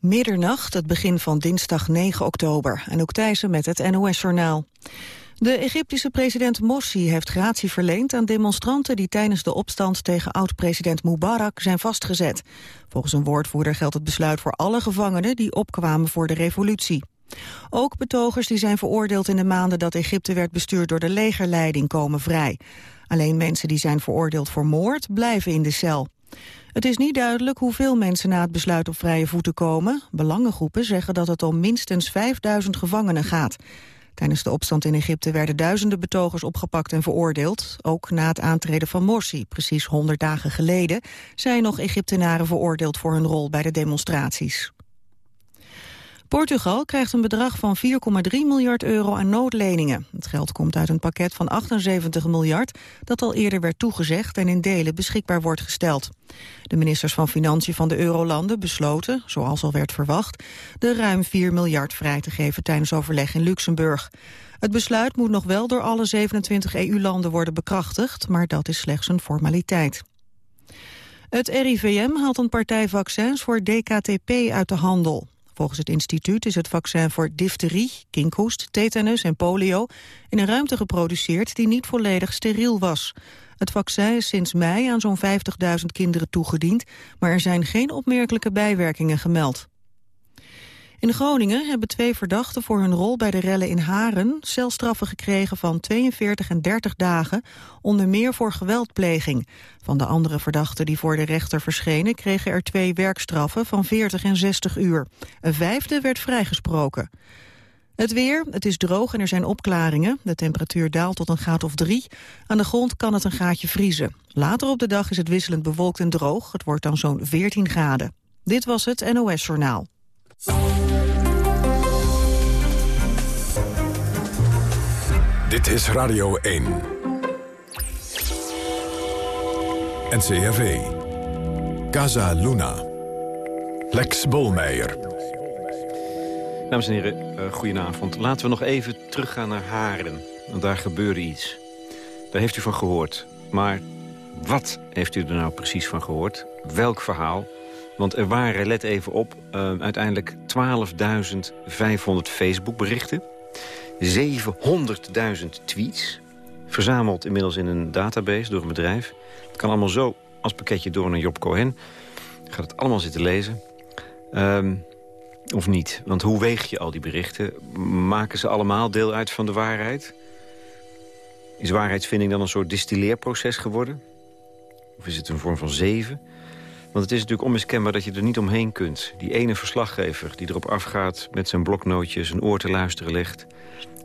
Middernacht, het begin van dinsdag 9 oktober. En ook Thijssen met het NOS-journaal. De Egyptische president Morsi heeft gratie verleend aan demonstranten die tijdens de opstand tegen oud-president Mubarak zijn vastgezet. Volgens een woordvoerder geldt het besluit voor alle gevangenen die opkwamen voor de revolutie. Ook betogers die zijn veroordeeld in de maanden dat Egypte werd bestuurd door de legerleiding komen vrij. Alleen mensen die zijn veroordeeld voor moord blijven in de cel. Het is niet duidelijk hoeveel mensen na het besluit op vrije voeten komen. Belangengroepen zeggen dat het om minstens 5000 gevangenen gaat. Tijdens de opstand in Egypte werden duizenden betogers opgepakt en veroordeeld. Ook na het aantreden van Morsi, precies 100 dagen geleden... zijn nog Egyptenaren veroordeeld voor hun rol bij de demonstraties. Portugal krijgt een bedrag van 4,3 miljard euro aan noodleningen. Het geld komt uit een pakket van 78 miljard... dat al eerder werd toegezegd en in delen beschikbaar wordt gesteld. De ministers van Financiën van de Eurolanden besloten, zoals al werd verwacht... de ruim 4 miljard vrij te geven tijdens overleg in Luxemburg. Het besluit moet nog wel door alle 27 EU-landen worden bekrachtigd... maar dat is slechts een formaliteit. Het RIVM haalt een partij vaccins voor DKTP uit de handel. Volgens het instituut is het vaccin voor difterie, kinkhoest, tetanus en polio in een ruimte geproduceerd die niet volledig steriel was. Het vaccin is sinds mei aan zo'n 50.000 kinderen toegediend, maar er zijn geen opmerkelijke bijwerkingen gemeld. In Groningen hebben twee verdachten voor hun rol bij de rellen in Haren celstraffen gekregen van 42 en 30 dagen, onder meer voor geweldpleging. Van de andere verdachten die voor de rechter verschenen kregen er twee werkstraffen van 40 en 60 uur. Een vijfde werd vrijgesproken. Het weer, het is droog en er zijn opklaringen. De temperatuur daalt tot een graad of drie. Aan de grond kan het een gaatje vriezen. Later op de dag is het wisselend bewolkt en droog. Het wordt dan zo'n 14 graden. Dit was het NOS Journaal. Dit is Radio 1. NCRV. Casa Luna. Lex Bolmeijer. Dames en heren, uh, goedenavond. Laten we nog even teruggaan naar Haren. Want daar gebeurde iets. Daar heeft u van gehoord. Maar wat heeft u er nou precies van gehoord? Welk verhaal? Want er waren, let even op, uh, uiteindelijk 12.500 Facebook-berichten. 700.000 tweets. Verzameld inmiddels in een database door een bedrijf. Het kan allemaal zo als pakketje door naar Job Cohen. Gaat het allemaal zitten lezen. Um, of niet? Want hoe weeg je al die berichten? Maken ze allemaal deel uit van de waarheid? Is waarheidsvinding dan een soort distilleerproces geworden? Of is het een vorm van zeven? Want het is natuurlijk onmiskenbaar dat je er niet omheen kunt. Die ene verslaggever die erop afgaat met zijn bloknootje... zijn oor te luisteren legt,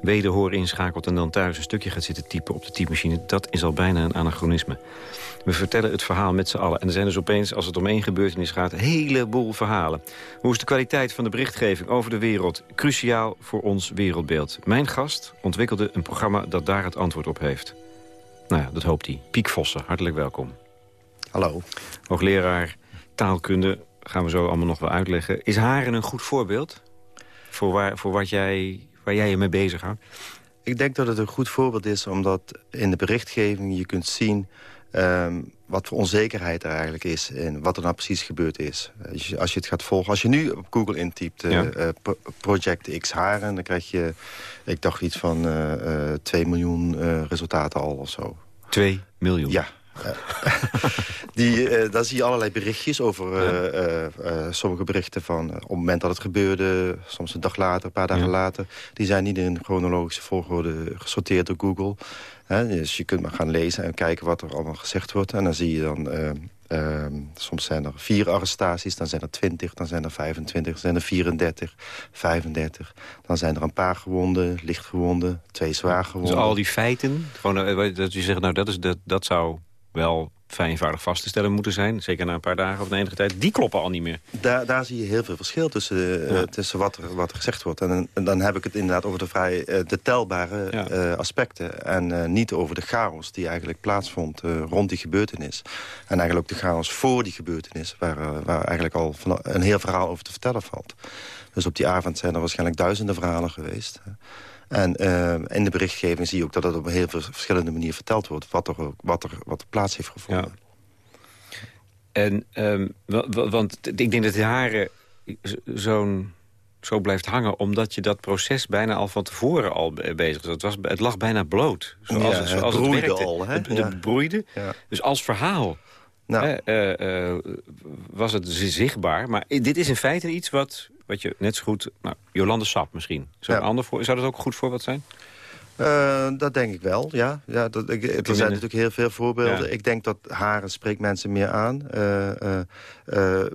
wederhoren inschakelt... en dan thuis een stukje gaat zitten typen op de typemachine... dat is al bijna een anachronisme. We vertellen het verhaal met z'n allen. En er zijn dus opeens, als het om één gebeurtenis gaat... een heleboel verhalen. Hoe is de kwaliteit van de berichtgeving over de wereld... cruciaal voor ons wereldbeeld? Mijn gast ontwikkelde een programma dat daar het antwoord op heeft. Nou ja, dat hoopt hij. Piek Vossen, hartelijk welkom. Hallo. Hoogleraar taalkunde, gaan we zo allemaal nog wel uitleggen. Is Haren een goed voorbeeld voor, waar, voor wat jij, waar jij je mee bezighoudt? Ik denk dat het een goed voorbeeld is, omdat in de berichtgeving je kunt zien... Um, wat voor onzekerheid er eigenlijk is en wat er nou precies gebeurd is. Als je, als je het gaat volgen, als je nu op Google intypt uh, uh, Project X Haren... dan krijg je, ik dacht iets van uh, 2 miljoen resultaten al of zo. 2 miljoen? Ja, die, uh, daar zie je allerlei berichtjes over. Uh, uh, sommige berichten van op het moment dat het gebeurde... soms een dag later, een paar dagen later... die zijn niet in chronologische volgorde gesorteerd door Google. dus je kunt maar gaan lezen en kijken wat er allemaal gezegd wordt. En dan zie je dan... Soms zijn er vier arrestaties, dan zijn er twintig, dan zijn er 25, dan zijn er 34, 35. Dan zijn er een paar gewonden, lichtgewonden, twee zwaar gewonden. Dus al die feiten, gewoon, dat je zegt, nou dat, is, dat, dat zou wel eenvoudig vast te stellen moeten zijn. Zeker na een paar dagen of na enige tijd. Die kloppen al niet meer. Daar, daar zie je heel veel verschil tussen, uh, tussen wat, er, wat er gezegd wordt. En, en, dan heb ik het inderdaad over de vrij uh, de telbare uh, aspecten. En niet over de chaos die eigenlijk plaatsvond rond die gebeurtenis. En eigenlijk ook de chaos voor die gebeurtenis. Waar, waar eigenlijk al van een heel verhaal over te vertellen valt. Dus op die avond zijn er waarschijnlijk duizenden verhalen geweest. En uh, in de berichtgeving zie je ook dat het op een heel verschillende manier verteld wordt... wat er, wat er, wat er plaats heeft gevonden. Ja. En, um, want ik denk dat de haren zo'n zo blijft hangen... omdat je dat proces bijna al van tevoren al bezig was. Het, was, het lag bijna bloot. Zoals, ja, zoals het, broeide het al. Hè? Het, ja. broeide. Dus als verhaal nou. uh, was het zichtbaar. Maar dit is in feite iets wat, wat je net zo goed... Nou, Jolande Sap misschien. Zou, ander voor, zou dat ook een goed voorbeeld zijn? Uh, dat denk ik wel, ja. ja dat, ik, er zijn natuurlijk heel veel voorbeelden. Ik denk dat haren spreekt mensen meer aan. Uh, uh,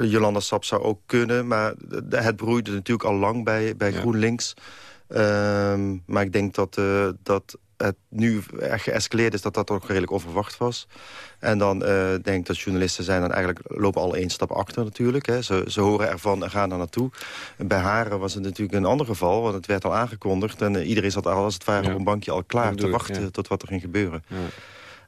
Jolanda Sap zou ook kunnen, maar het broeide natuurlijk al lang bij, bij GroenLinks. Ehm, maar ik denk dat, dat het nu echt geëscaleerd is, dat dat ook redelijk onverwacht was. En dan uh, denk ik dat journalisten zijn dan eigenlijk lopen al één stap achter natuurlijk. Hè. Ze, ze horen ervan en gaan er naartoe. bij Haren was het natuurlijk een ander geval, want het werd al aangekondigd. En uh, iedereen zat al als het ware op een bankje al klaar te wachten tot wat er ging gebeuren. Ja.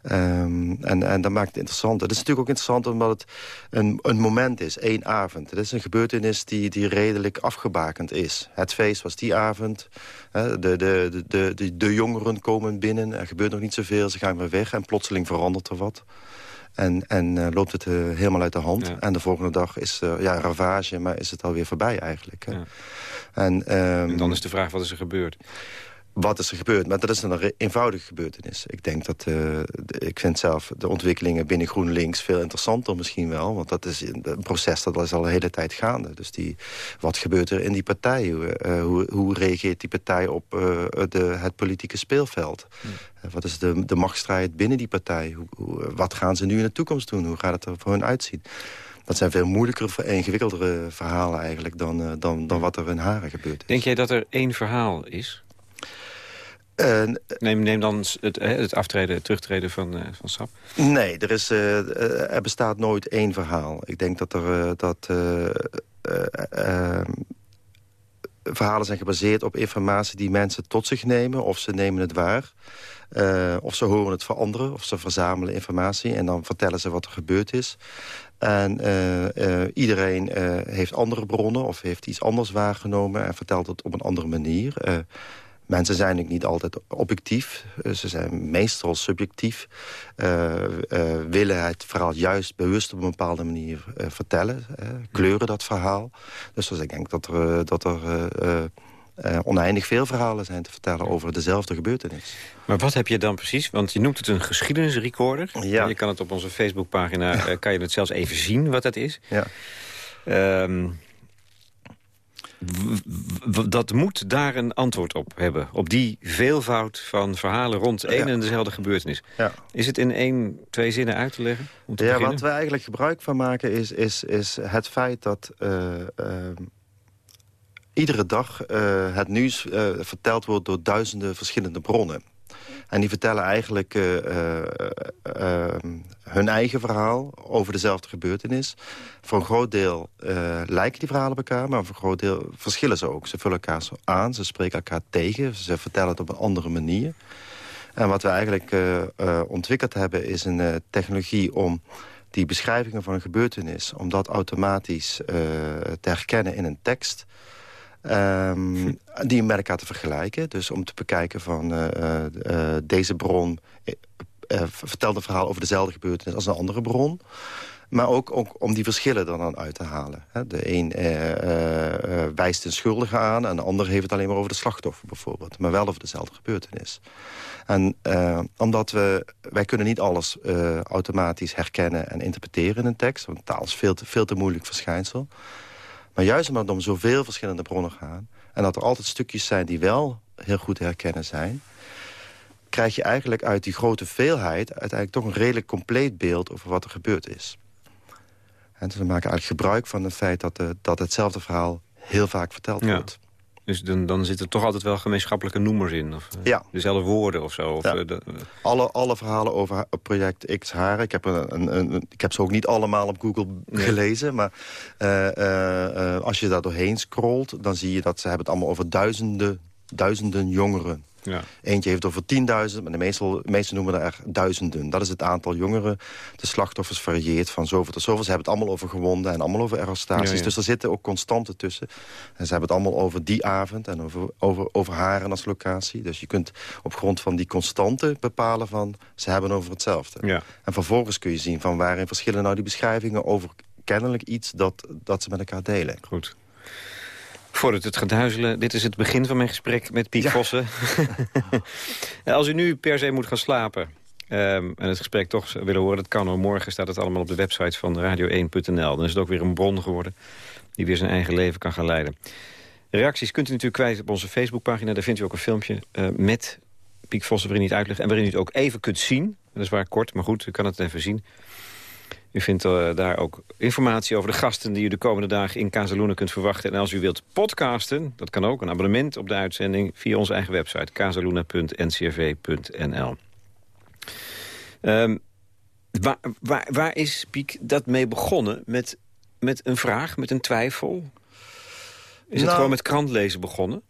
Um, en, en dat maakt het interessant. Het is natuurlijk ook interessant omdat het een, een moment is, één avond. Het is een gebeurtenis die, die redelijk afgebakend is. Het feest was die avond. De, de, de, de, de, de jongeren komen binnen. Er gebeurt nog niet zoveel. Ze gaan weer weg en plotseling verandert er wat. En, en uh, loopt het uh, helemaal uit de hand. En de volgende dag is uh, ja, ravage, maar is het alweer voorbij eigenlijk. Ja. En, um, en, dan is de vraag, wat is er gebeurd? Wat is er gebeurd. Maar dat is een eenvoudige gebeurtenis. Ik denk dat, uh, ik vind zelf de ontwikkelingen binnen GroenLinks veel interessanter misschien wel. Want dat is een proces dat is al een hele tijd gaande. Dus die, wat gebeurt er in die partij? Uh, hoe, hoe reageert die partij op uh, de, het politieke speelveld? Hmm. wat is de, de machtsstrijd binnen die partij? Hoe, hoe, wat gaan ze nu in de toekomst doen? Hoe gaat het er voor hen uitzien? Dat zijn veel moeilijkere, ingewikkeldere verhalen eigenlijk... dan, dan, dan wat er in Haren gebeurt. Denk jij dat er één verhaal is? Uh, neem, neem dan het, het aftreden, het terugtreden van, uh, van SAP. Nee, er, is, uh, er bestaat nooit één verhaal. Ik denk dat er dat, verhalen zijn gebaseerd op informatie die mensen tot zich nemen. Of ze nemen het waar. of ze horen het van anderen. Of ze verzamelen informatie. En dan vertellen ze wat er gebeurd is. En iedereen heeft andere bronnen of heeft iets anders waargenomen... en vertelt het op een andere manier. Mensen zijn ook niet altijd objectief. Eh, ze zijn meestal subjectief. Uh, willen het verhaal juist bewust op een bepaalde manier vertellen. kleuren dat verhaal. Dus, dus ik denk dat er, dat er oneindig veel verhalen zijn te vertellen over dezelfde gebeurtenis. Maar wat heb je dan precies? Want je noemt het een geschiedenisrecorder. Ja. Je kan het op onze Facebookpagina, ja. kan je het zelfs even zien wat dat is. Ja. Um, dat moet daar een antwoord op hebben. Op die veelvoud van verhalen rond één en dezelfde gebeurtenis. Ja. Is het in één, twee zinnen uit te leggen? Om te ja, wat we eigenlijk gebruik van maken is, is, is het feit dat... Uh, iedere dag uh, het nieuws verteld wordt door duizenden verschillende bronnen. En die vertellen eigenlijk uh, uh, uh, hun eigen verhaal over dezelfde gebeurtenis. Voor een groot deel lijken die verhalen op elkaar, maar voor een groot deel verschillen ze ook. Ze vullen elkaar zo aan, ze spreken elkaar tegen, ze vertellen het op een andere manier. En wat we eigenlijk ontwikkeld hebben is een technologie om die beschrijvingen van een gebeurtenis... om dat automatisch te herkennen in een tekst... Um, die elkaar te vergelijken. Dus om te bekijken van uh, uh, deze bron vertelt een verhaal over dezelfde gebeurtenis als een andere bron. Maar ook, ook om die verschillen er dan uit te halen. De een wijst een schuldige aan en de ander heeft het alleen maar over de slachtoffer bijvoorbeeld. Maar wel over dezelfde gebeurtenis. En omdat we, wij kunnen niet alles automatisch herkennen en interpreteren in een tekst. Want taal is veel te, veel te moeilijk verschijnsel. Maar juist omdat het om zoveel verschillende bronnen gaan... en dat er altijd stukjes zijn die wel heel goed te herkennen zijn... krijg je eigenlijk uit die grote veelheid... uiteindelijk toch een redelijk compleet beeld over wat er gebeurd is. En dus we maken eigenlijk gebruik van het feit dat, de, dat hetzelfde verhaal heel vaak verteld wordt. Dus dan, dan zitten er toch altijd wel gemeenschappelijke noemers in? Of, eh, ja. Dezelfde woorden of zo? Of, ja. Eh, alle, alle verhalen over project X Haren. Ik heb, een, een, een, ik heb ze ook niet allemaal op Google gelezen. Maar uh, als je daar doorheen scrolt... dan zie je dat ze hebben het allemaal over duizenden, duizenden jongeren. Ja. Eentje heeft over 10.000, maar de meeste, meeste noemen er duizenden. Dat is het aantal jongeren. De slachtoffers varieert van zoveel tot zoveel. Ze hebben het allemaal over gewonden en allemaal over arrestaties. Dus er zitten ook constanten tussen. En ze hebben het allemaal over die avond en over, over, over haren als locatie. Dus je kunt op grond van die constanten bepalen van... ze hebben over hetzelfde. Ja. En vervolgens kun je zien van waarin verschillen nou die beschrijvingen over kennelijk iets dat, dat ze met elkaar delen. Goed. Voordat het gaat duizelen, dit is het begin van mijn gesprek met Piet Vossen. Als u nu per se moet gaan slapen... Um, en het gesprek toch willen horen, dat kan hoor. Morgen staat het allemaal op de website van radio1.nl. Dan is het ook weer een bron geworden die weer zijn eigen leven kan gaan leiden. Reacties kunt u natuurlijk kwijt op onze Facebookpagina. Daar vindt u ook een filmpje uh, met Piek Vossen waarin niet uitlegt... en waarin u het ook even kunt zien. Dat is waar kort, maar goed, u kan het even zien. U vindt uh, daar ook informatie over de gasten die u de komende dagen in Casaluna kunt verwachten. En als u wilt podcasten, dat kan ook, een abonnement op de uitzending... via onze eigen website, waar, waar, waar is Piek dat mee begonnen? Met, met een vraag, met een twijfel? Is het nou- gewoon met krantlezen begonnen?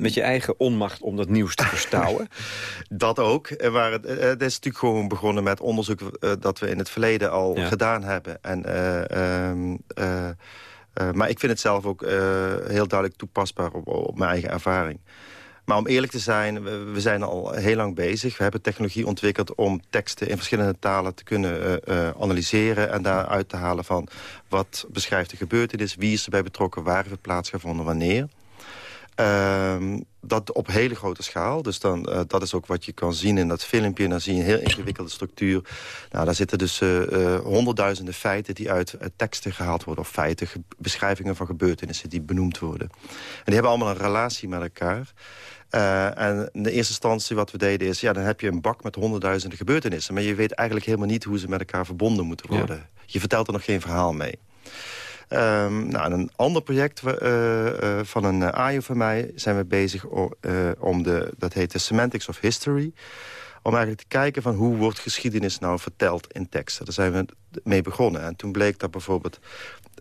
met je eigen onmacht om dat nieuws te verstouwen? dat ook. Maar het, het, is natuurlijk gewoon begonnen met onderzoek... Uh, dat we in het verleden al gedaan hebben. En, uh, uh, maar ik vind het zelf ook heel duidelijk toepasbaar op, op mijn eigen ervaring. Maar om eerlijk te zijn, we, zijn al heel lang bezig. We hebben technologie ontwikkeld om teksten in verschillende talen te kunnen uh, analyseren... en daaruit te halen van wat beschrijft de gebeurtenis... wie is erbij betrokken, waar heeft het plaatsgevonden, wanneer... Uh, dat op hele grote schaal. Dus dan, uh, dat is ook wat je kan zien in dat filmpje. Dan zie je een heel ingewikkelde structuur. Nou, daar zitten dus uh, uh, honderdduizenden feiten die uit teksten gehaald worden. Of feiten, beschrijvingen van gebeurtenissen die benoemd worden. En die hebben allemaal een relatie met elkaar. En in de eerste instantie wat we deden is... ja, dan heb je een bak met honderdduizenden gebeurtenissen... maar je weet eigenlijk helemaal niet hoe ze met elkaar verbonden moeten worden. Je vertelt er nog geen verhaal mee. Um, nou, een ander project uh, uh, van een AIO van mij zijn we bezig om de... dat heet de Semantics of History om eigenlijk te kijken van hoe wordt geschiedenis nou verteld in teksten. Daar zijn we mee begonnen. En toen bleek dat bijvoorbeeld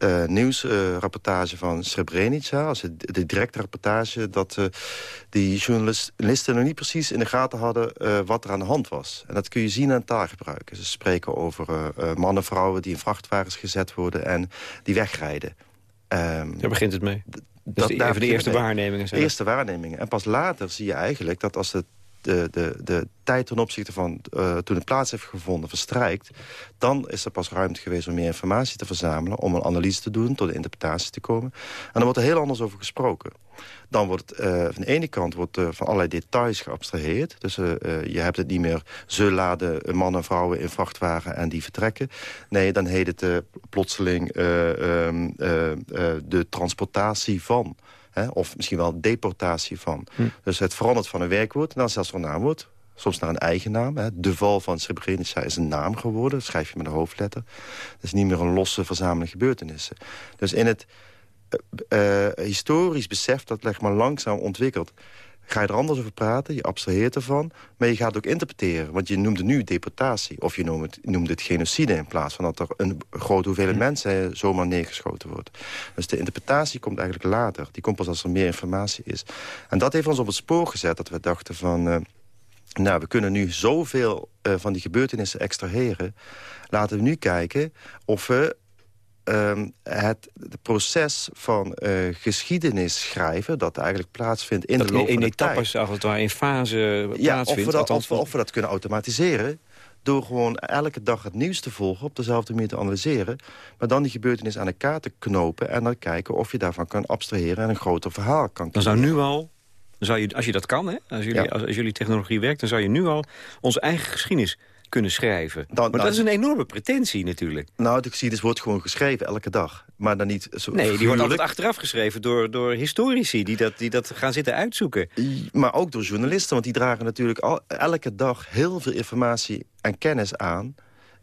uh, nieuwsrapportage uh, van Srebrenica... als de directe rapportage... dat uh, die journalisten nog niet precies in de gaten hadden uh, wat er aan de hand was. En dat kun je zien aan taalgebruik. Ze spreken over mannen, vrouwen die in vrachtwagens gezet worden... en die wegrijden. Um, Daar begint het mee. Dat is even de eerste waarnemingen zijn. De eerste waarnemingen. En pas later zie je eigenlijk dat als het de, de, de tijd ten opzichte van uh, toen het plaats heeft gevonden verstrijkt... dan is er pas ruimte geweest om meer informatie te verzamelen... om een analyse te doen, tot de interpretatie te komen. En dan wordt er heel anders over gesproken. Dan wordt uh, van de ene kant wordt, uh, van allerlei details geabstraheerd. Dus je hebt het niet meer ze laden mannen en vrouwen in vrachtwagen en die vertrekken. Nee, dan heet het plotseling ehm, de transportatie van... Hè, of misschien wel deportatie van. Hm. Dus het verandert van een werkwoord naar zelfs een naamwoord. Soms naar een eigen naam. Hè. De val van Srebrenica is een naam geworden. Dat schrijf je met een hoofdletter. Dat is niet meer een losse verzameling gebeurtenissen. Dus in het uh, historisch besef dat leg maar langzaam ontwikkeld ga je er anders over praten, je abstraheert ervan... maar je gaat ook interpreteren. Want je noemde nu deportatie, of je noemde het, noemde het genocide... in plaats van dat er een grote hoeveelheid hm. mensen zomaar neergeschoten wordt. Dus de interpretatie komt eigenlijk later. Die komt pas als er meer informatie is. En dat heeft ons op het spoor gezet dat we dachten van... Uh, nou, we kunnen nu zoveel uh, van die gebeurtenissen extraheren. Laten we nu kijken of we Um, het, proces van uh, geschiedenis schrijven... dat eigenlijk plaatsvindt in dat de loop in van de etappes, tijd. Of het in fase ja, plaatsvindt. Of we, dat, of, of we dat kunnen automatiseren door gewoon elke dag het nieuws te volgen... op dezelfde manier te analyseren. Maar dan die gebeurtenis aan elkaar te knopen... en dan kijken of je daarvan kan abstraheren... en een groter verhaal kan Dan zou nu al, dan zou je, als je dat kan, hè, als, jullie, als, als jullie technologie werkt... dan zou je nu al onze eigen geschiedenis kunnen schrijven. maar dat is een enorme pretentie natuurlijk. Nou, de geschiedenis wordt gewoon geschreven elke dag. Maar dan niet zo Nee, die wordt altijd achteraf geschreven door, door historici... Die dat, die dat gaan zitten uitzoeken. Maar ook door journalisten, want die dragen natuurlijk al, elke dag... heel veel informatie en kennis aan...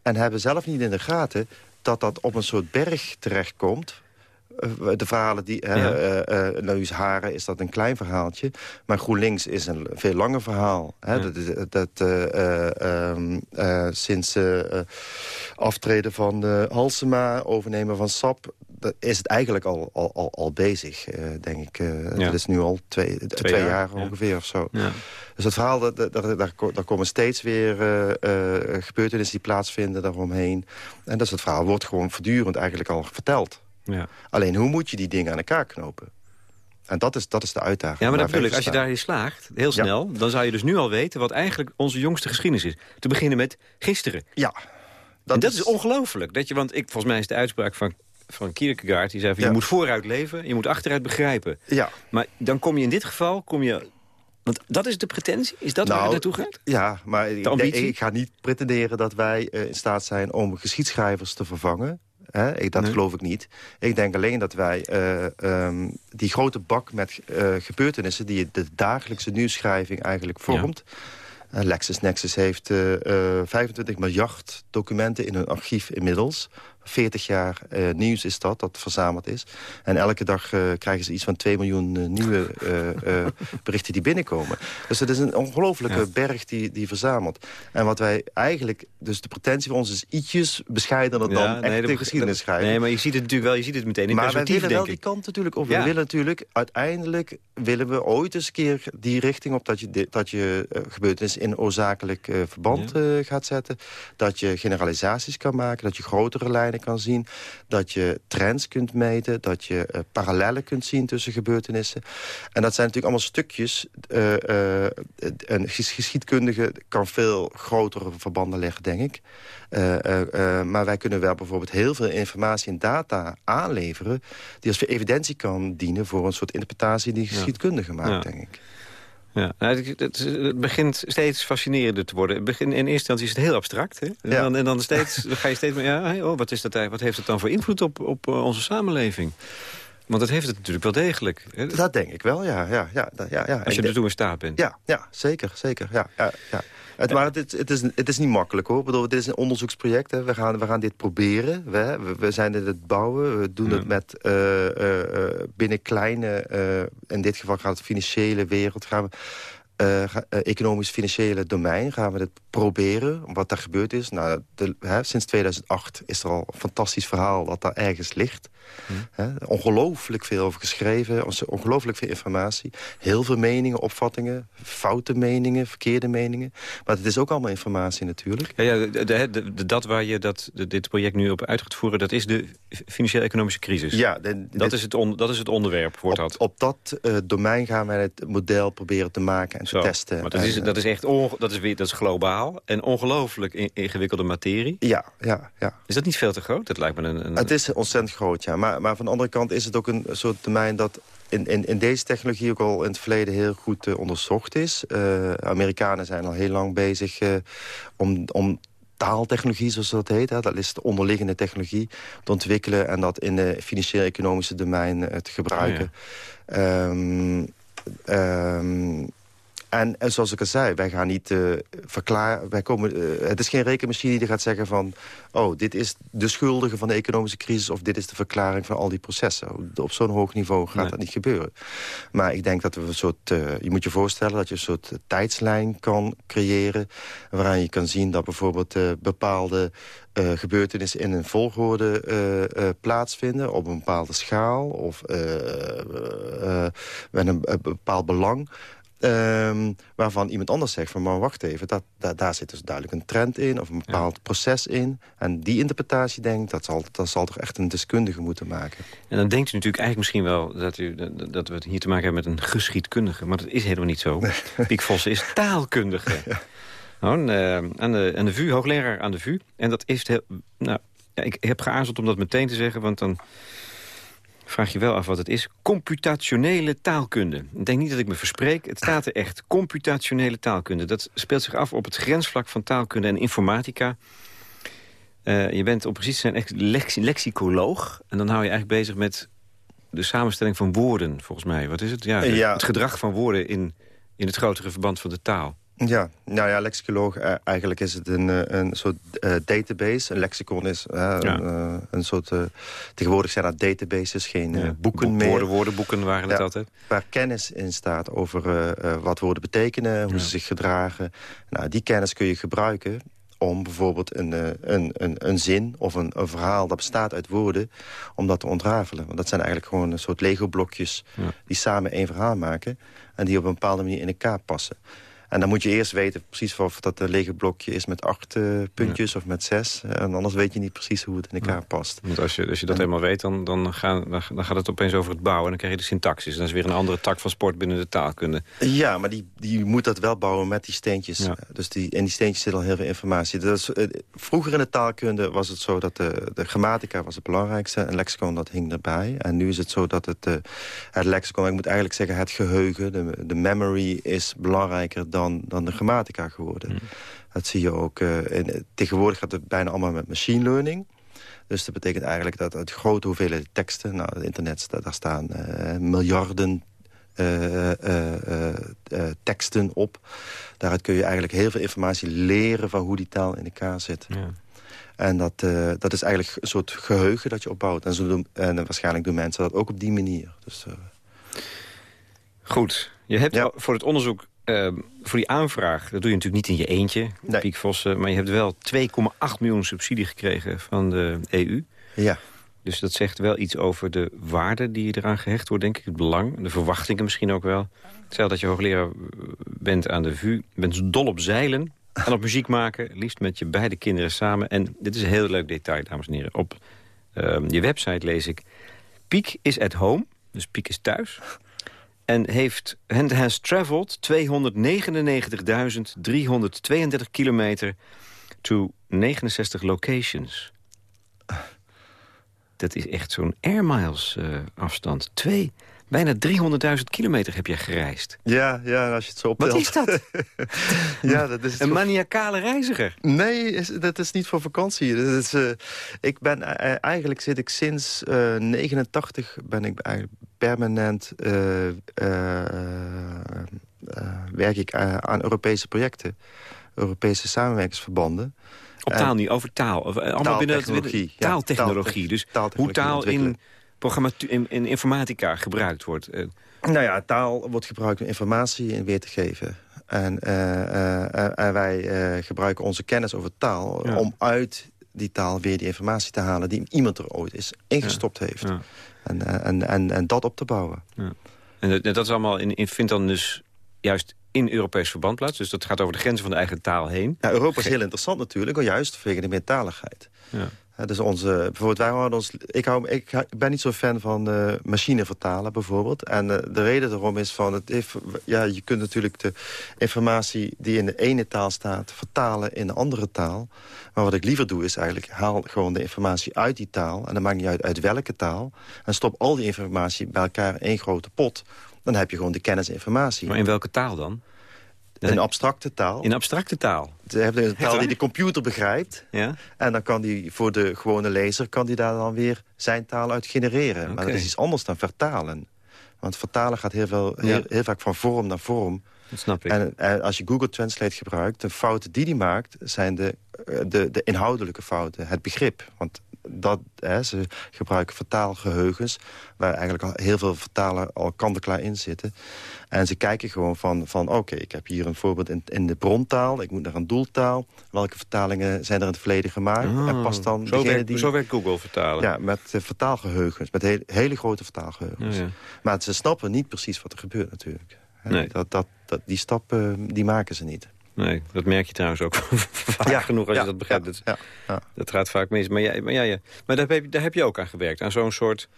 en hebben zelf niet in de gaten dat dat op een soort berg terechtkomt de verhalen die... Ja. Uh, uh, Haren is dat een klein verhaaltje. Maar GroenLinks is een veel langer verhaal. Hè? Ja. Dat, dat um, sinds aftreden van Halsema, overnemen van SAP... Dat is het eigenlijk al, al, al, al bezig, denk ik. Ja. Dat is nu al twee, twee, twee jaar, jaar ongeveer of zo. Dus het verhaal, dat, dat, daar, daar komen steeds weer gebeurtenissen die plaatsvinden daaromheen. En dus het verhaal wordt gewoon voortdurend eigenlijk al verteld. Ja. Alleen, hoe moet je die dingen aan elkaar knopen? En dat is, dat is de uitdaging. Ja, maar natuurlijk, als je daarin slaagt, heel snel... dan zou je dus nu al weten wat eigenlijk onze jongste geschiedenis is. Te beginnen met gisteren. Ja, Dat, dat is, ongelooflijk. Dat je, want ik, volgens mij is de uitspraak van van Kierkegaard. Die zei van, je moet vooruit leven, je moet achteruit begrijpen. Ja. Maar dan kom je in dit geval, kom je want dat is de pretentie? Is dat waar het nou, naartoe gaat? Ja, maar ik, ik, ga niet pretenderen dat wij uh, in staat zijn om geschiedschrijvers te vervangen. Hè? Ik, dat geloof ik niet. Ik denk alleen dat wij uh, um, die grote bak met uh, gebeurtenissen... die de dagelijkse nieuwsschrijving eigenlijk vormt... Ja. LexisNexis heeft 25 miljard documenten in hun archief inmiddels. 40 jaar uh, nieuws is dat, dat verzameld is. En elke dag uh, krijgen ze iets van 2 miljoen uh, nieuwe berichten die binnenkomen. Dus het is een ongelofelijke berg die, die verzamelt. En wat wij eigenlijk, dus de pretentie van ons is ietsjes bescheidener dan ja, nee, de geschiedenis schrijven. Nee, maar je ziet het natuurlijk wel, je ziet het meteen in maar perspectief, Maar wij willen wel die kant natuurlijk op. Ja. We willen natuurlijk, uiteindelijk willen we ooit eens een keer die richting op... dat je, dat je gebeurtenis in oorzakelijk verband gaat zetten. Dat je generalisaties kan maken, dat je grotere lijnen kan zien. Dat je trends kunt meten. Dat je uh, parallellen kunt zien tussen gebeurtenissen. En dat zijn natuurlijk allemaal stukjes. Uh, uh, een geschiedkundige kan veel grotere verbanden leggen, denk ik. maar wij kunnen wel bijvoorbeeld heel veel informatie en data aanleveren... die als evidentie kan dienen voor een soort interpretatie die geschiedkundige maakt, denk ik. Ja, nou, het, het, begint steeds fascinerender te worden. Begin, in eerste instantie is het heel abstract. Hè? En, dan, en dan steeds, ga je steeds meer... Ja, oh, wat, is dat, wat heeft het dan voor invloed op, op uh, onze samenleving? Want dat heeft het natuurlijk wel degelijk. Hè? Dat denk ik wel, ja. ja, ja, ja, ja. Als je er toe in staat bent. Ja, ja zeker, zeker. Ja, ja, ja. Het, maar het, het, is, het is niet makkelijk hoor. Ik bedoel, dit is een onderzoeksproject. Hè. We, gaan, we gaan dit proberen. We, we, zijn in het bouwen. We doen het met uh, uh, binnen kleine... in dit geval gaat het financiële wereld. Gaan we uh, economisch-financiële domein gaan we het proberen. Wat daar gebeurd is. Nou, de, hè, sinds 2008 is er al een fantastisch verhaal dat daar ergens ligt. Hmm. Ongelooflijk veel over geschreven. Ongelooflijk veel informatie. Heel veel meningen, opvattingen. Foute meningen, verkeerde meningen. Maar het is ook allemaal informatie natuurlijk. Ja, ja de, de, dat waar je dat, dit project nu op uit gaat voeren... dat is de financiële-economische crisis. Ja, dat, is het on, dat is het onderwerp, wordt op, dat. Op dat uh, domein gaan wij het model proberen te maken en te testen. Maar dat, is, dat is echt dat is weer, dat is globaal en ongelooflijk ingewikkelde materie. Ja, ja, ja. Is dat niet veel te groot? Dat lijkt me een, een... Het is ontzettend groot, ja. Maar, maar van de andere kant is het ook een soort domein dat in, in, in deze technologie ook al in het verleden heel goed uh, onderzocht is. Uh, Amerikanen zijn al heel lang bezig uh, om, om taaltechnologie, zoals dat heet. Hè, dat is de onderliggende technologie te ontwikkelen... en dat in de financieel-economische domein te gebruiken. Oh ja. um, um, en, zoals ik al zei, wij gaan niet uh, verklaren... Wij komen, uh, het is geen rekenmachine die gaat zeggen van... oh, dit is de schuldige van de economische crisis... of dit is de verklaring van al die processen. Op zo'n hoog niveau gaat dat niet gebeuren. Maar ik denk dat we een soort... Uh, je moet je voorstellen dat je een soort tijdslijn kan creëren... waaraan je kan zien dat bijvoorbeeld bepaalde uh, gebeurtenissen in een volgorde uh, uh, plaatsvinden... op een bepaalde schaal of met een bepaald belang... Um, waarvan iemand anders zegt van, maar wacht even, dat, dat, daar zit dus duidelijk een trend in... of een bepaald proces in. En die interpretatie, denk ik, dat zal, dat zal toch echt een deskundige moeten maken. En dan denkt u natuurlijk eigenlijk misschien wel dat, u, dat we het hier te maken hebben met een geschiedkundige. Maar dat is helemaal niet zo. Piek Vos is taalkundige. Ja. Nou, aan, de, aan de VU, hoogleraar aan de VU. En dat is heel... Nou, ik heb geaarzeld om dat meteen te zeggen, want dan vraag je wel af wat het is. Computationele taalkunde. Ik denk niet dat ik me verspreek. Het staat er echt. Computationele taalkunde. Dat speelt zich af op het grensvlak van taalkunde en informatica. Uh, je bent om precies zijn echt lexicoloog. En dan hou je eigenlijk bezig met de samenstelling van woorden, volgens mij. Wat is het? Ja, ja. Het gedrag van woorden in, in het grotere verband van de taal. Ja, nou ja, lexicoloog, eh, eigenlijk is het een, eh, een soort uh, database. Een lexicon is een, een, soort... tegenwoordig zijn dat databases, geen ja. boeken meer. Woorden, woordenboeken waren het altijd. Waar kennis in staat over wat woorden betekenen, hoe ze zich gedragen. Nou, die kennis kun je gebruiken om bijvoorbeeld een, een, een, een zin of een, een verhaal dat bestaat uit woorden... om dat te ontrafelen. Want dat zijn eigenlijk gewoon een soort Lego-blokjes... die samen één verhaal maken en die op een bepaalde manier in elkaar passen. En dan moet je eerst weten precies of dat een lege blokje is met acht puntjes of met zes. En anders weet je niet precies hoe het in elkaar past. Want als je, als je dat helemaal weet, dan, dan, gaan, dan gaat het opeens over het bouwen. En dan krijg je de syntaxis. Dat is weer een andere tak van sport binnen de taalkunde. Ja, maar die, die moet dat wel bouwen met die steentjes. Dus die, in die steentjes zit al heel veel informatie. Dus, vroeger in de taalkunde was het zo dat de, de grammatica was het belangrijkste. En lexicon dat hing erbij. En nu is het zo dat het, uh, het lexicon, ik moet eigenlijk zeggen het geheugen, de, de memory is belangrijker dan, dan de grammatica geworden. Mm. Dat zie je ook. Uh, in, tegenwoordig gaat het bijna allemaal met machine learning. Dus dat betekent eigenlijk dat uit grote hoeveelheden teksten... nou, het internet, daar staan uh, miljarden uh, teksten op. Daaruit kun je eigenlijk heel veel informatie leren... van hoe die taal in elkaar zit. Ja. En dat, dat is eigenlijk een soort geheugen dat je opbouwt. En, zo doen, en waarschijnlijk doen mensen dat ook op die manier. Dus, Goed. Je hebt voor het onderzoek Ehm, voor die aanvraag, dat doe je natuurlijk niet in je eentje, nee. Piek Vossen... maar je hebt wel 2,8 miljoen subsidie gekregen van de EU. Ja. Dus dat zegt wel iets over de waarde die je eraan gehecht wordt, denk ik. Het belang, de verwachtingen misschien ook wel. Stel dat je hoogleraar bent aan de VU, bent dol op zeilen... en op muziek maken, liefst met je beide kinderen samen. En dit is een heel leuk detail, dames en heren. Op ehm, je website lees ik... Piek is at home, dus Piek is thuis en heeft, and has traveled 299.332 kilometer to 69 locations. Dat is echt zo'n air miles uh, afstand. Twee, bijna 300.000 kilometer heb je gereisd. Ja, ja, als je het zo optelt. Wat is dat? ja, dat is een voor... maniacale reiziger. Nee, is, dat is niet voor vakantie. Dat is, uh, ik ben, uh, eigenlijk zit ik sinds 89 ben ik permanent uh, uh, werk ik aan Europese projecten. Europese samenwerkingsverbanden. Op taal niet, over taal. Allemaal binnen, binnen taaltechnologie. dus hoe taal in, in, in informatica gebruikt wordt. Nou ja, taal wordt gebruikt om informatie in weer te geven. En, en wij gebruiken onze kennis over taal om uit die taal weer die informatie te halen... die iemand er ooit is ingestopt heeft. Ja. En, eh, en, en, en dat op te bouwen. Ja. En dat is allemaal in, in, vindt dan dus juist in Europees verband plaats. Dus dat gaat over de grenzen van de eigen taal heen. Ja, Europa is heel interessant natuurlijk, juist vanwege de meertaligheid. Ja dus onze, bijvoorbeeld wij houden ons, ik, hou, ik ben niet zo fan van uh, machine vertalen bijvoorbeeld. En uh, de reden daarom is van, het, ja, je kunt natuurlijk de informatie die in de ene taal staat vertalen in de andere taal. Maar wat ik liever doe is eigenlijk, haal gewoon de informatie uit die taal. En dan maakt niet uit uit welke taal. En stop al die informatie bij elkaar in één grote pot. Dan heb je gewoon de kennis en informatie. Maar in welke taal dan? In abstracte taal. In abstracte taal? Ze hebben een taal die de computer begrijpt. Ja? En dan kan die voor de gewone lezer kan die daar dan weer zijn taal uit genereren. Maar dat is iets anders dan vertalen. Want vertalen gaat heel, veel, heel, heel vaak van vorm naar vorm. Dat snap ik. En, en, als je Google Translate gebruikt, de fouten die die maakt... zijn de, de, de inhoudelijke fouten, het begrip. Want dat, hè, ze gebruiken vertaalgeheugens... waar eigenlijk al heel veel vertalen al kant-en-klaar in zitten. En ze kijken gewoon van, van oké, ik heb hier een voorbeeld in, in de brontaal... ik moet naar een doeltaal. Welke vertalingen zijn er in het verleden gemaakt? en ah, past dan zo, werkt, die, zo werkt Google vertalen? Ja, met uh, vertaalgeheugens, met hele, hele grote vertaalgeheugens. ja. Maar ze snappen niet precies wat er gebeurt natuurlijk. Nee. Dat, dat, dat, die stappen die maken ze niet. Nee, dat merk je trouwens ook vaak ja, genoeg als je dat begrijpt. Ja, dat, dat gaat vaak mis. Maar, jij, maar, ja. maar daar, heb je, daar heb je ook aan gewerkt, aan zo'n soort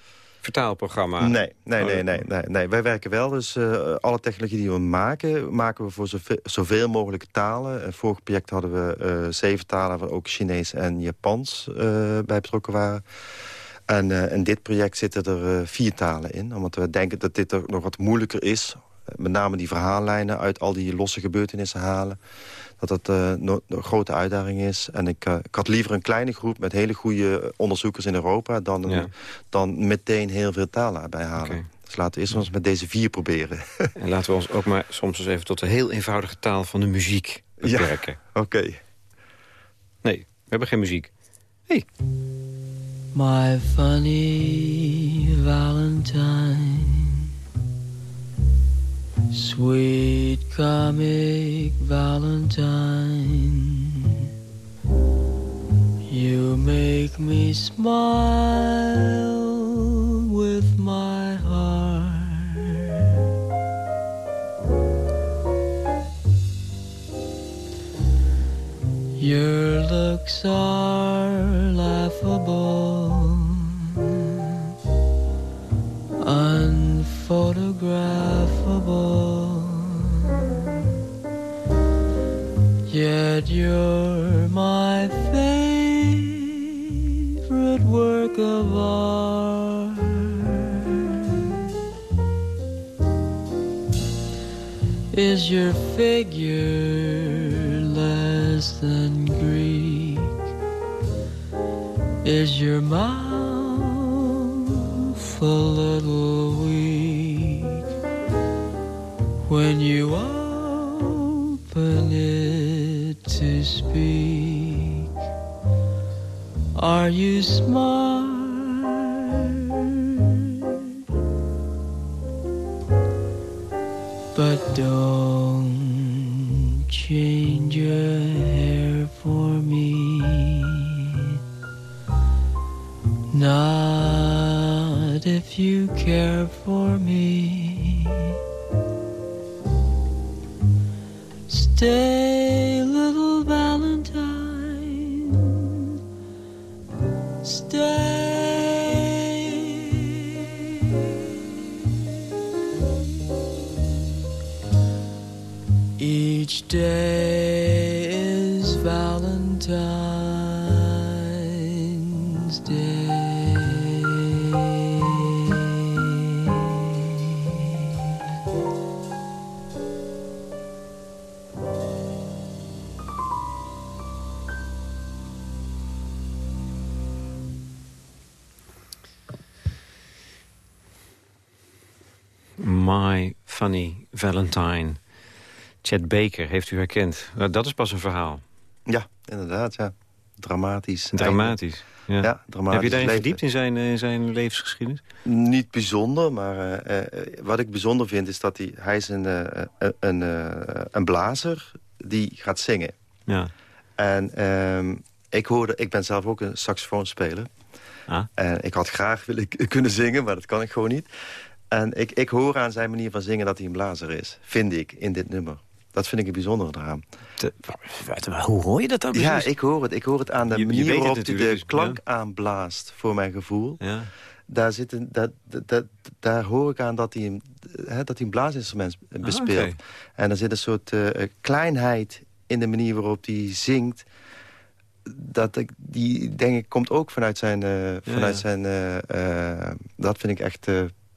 vertaalprogramma? Nee, nee, nee, nee, nee, nee. Wij werken wel. Dus uh, alle technologie die we maken, maken we voor zoveel, zoveel mogelijke talen. In vorig project hadden we uh, zeven talen, waar ook Chinees en Japans bij betrokken waren. En in dit project zitten er vier talen in. Omdat we denken dat dit er nog wat moeilijker is met name die verhaallijnen uit al die losse gebeurtenissen halen. Dat dat uh, een grote uitdaging is. En ik, uh, ik had liever een kleine groep met hele goede onderzoekers in Europa... dan, dan meteen heel veel talen bij halen. Dus laten we eerst eens met deze vier proberen. En laten we ons ook maar soms eens even tot de heel eenvoudige taal van de muziek beperken. Ja, oké. Nee, we hebben geen muziek. Hey. My funny Valentine Sweet comic Valentine, you make me smile My Funny Valentine. Chet Baker, heeft u herkend. Nou, dat is pas een verhaal. Ja, inderdaad, ja. Dramatisch. Dramatisch. Ja. dramatisch Heb je daarin verdiept in zijn, eh, in zijn levensgeschiedenis? Niet bijzonder, maar eh, eh, wat ik bijzonder vind is dat hij, hij is een, eh, eh, een, eh, een blazer die gaat zingen. Ja. En ehm, ik, hoorde, ik ben zelf ook een saxofoonspeler. Ah. En ik had graag willen kunnen zingen, maar dat kan ik gewoon niet. En ik, ik hoor aan zijn manier van zingen dat hij een blazer is. Vind ik, in dit nummer. Dat vind ik het bijzondere eraan. Te- hoe hoor je dat dan Ja, precies? ik hoor het. Ik hoor het aan de Je- manier waarop hij de klank aanblaast, voor mijn gevoel. Ja. Daar, zit een, dat- daar hoor ik aan dat hij een, hè, dat hij een blaasinstrument bespeelt. Ah, oké. En er zit een soort eh, kleinheid in de manier waarop hij zingt. Dat ik, die denk ik komt ook vanuit zijn... eh, vanuit ja. zijn eh, dat vind ik echt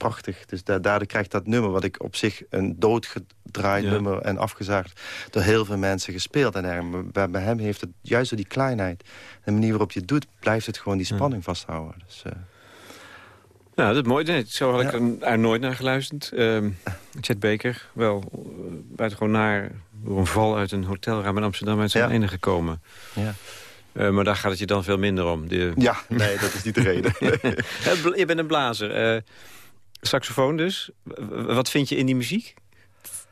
prachtig. Dus da daardoor krijgt dat nummer, wat ik op zich een doodgedraaid Ja. nummer... en afgezaagd door heel veel mensen gespeeld. En bij, bij hem heeft het juist door die kleinheid... de manier waarop je het doet, blijft het gewoon die spanning vasthouden. Dus, eh, Nou, dat is mooi. Nee, zo had ik Ja. er, er nooit naar geluisterd. Ehm Chet Baker, wel uh, buitengewoon naar door een val uit een hotelraam in Amsterdam uit zijn einde gekomen. ja. Eh, maar daar gaat het je dan veel minder om. De, ja, nee, dat is niet de reden. Je bent een blazer. eh, saxofoon dus. Wat vind je in die muziek?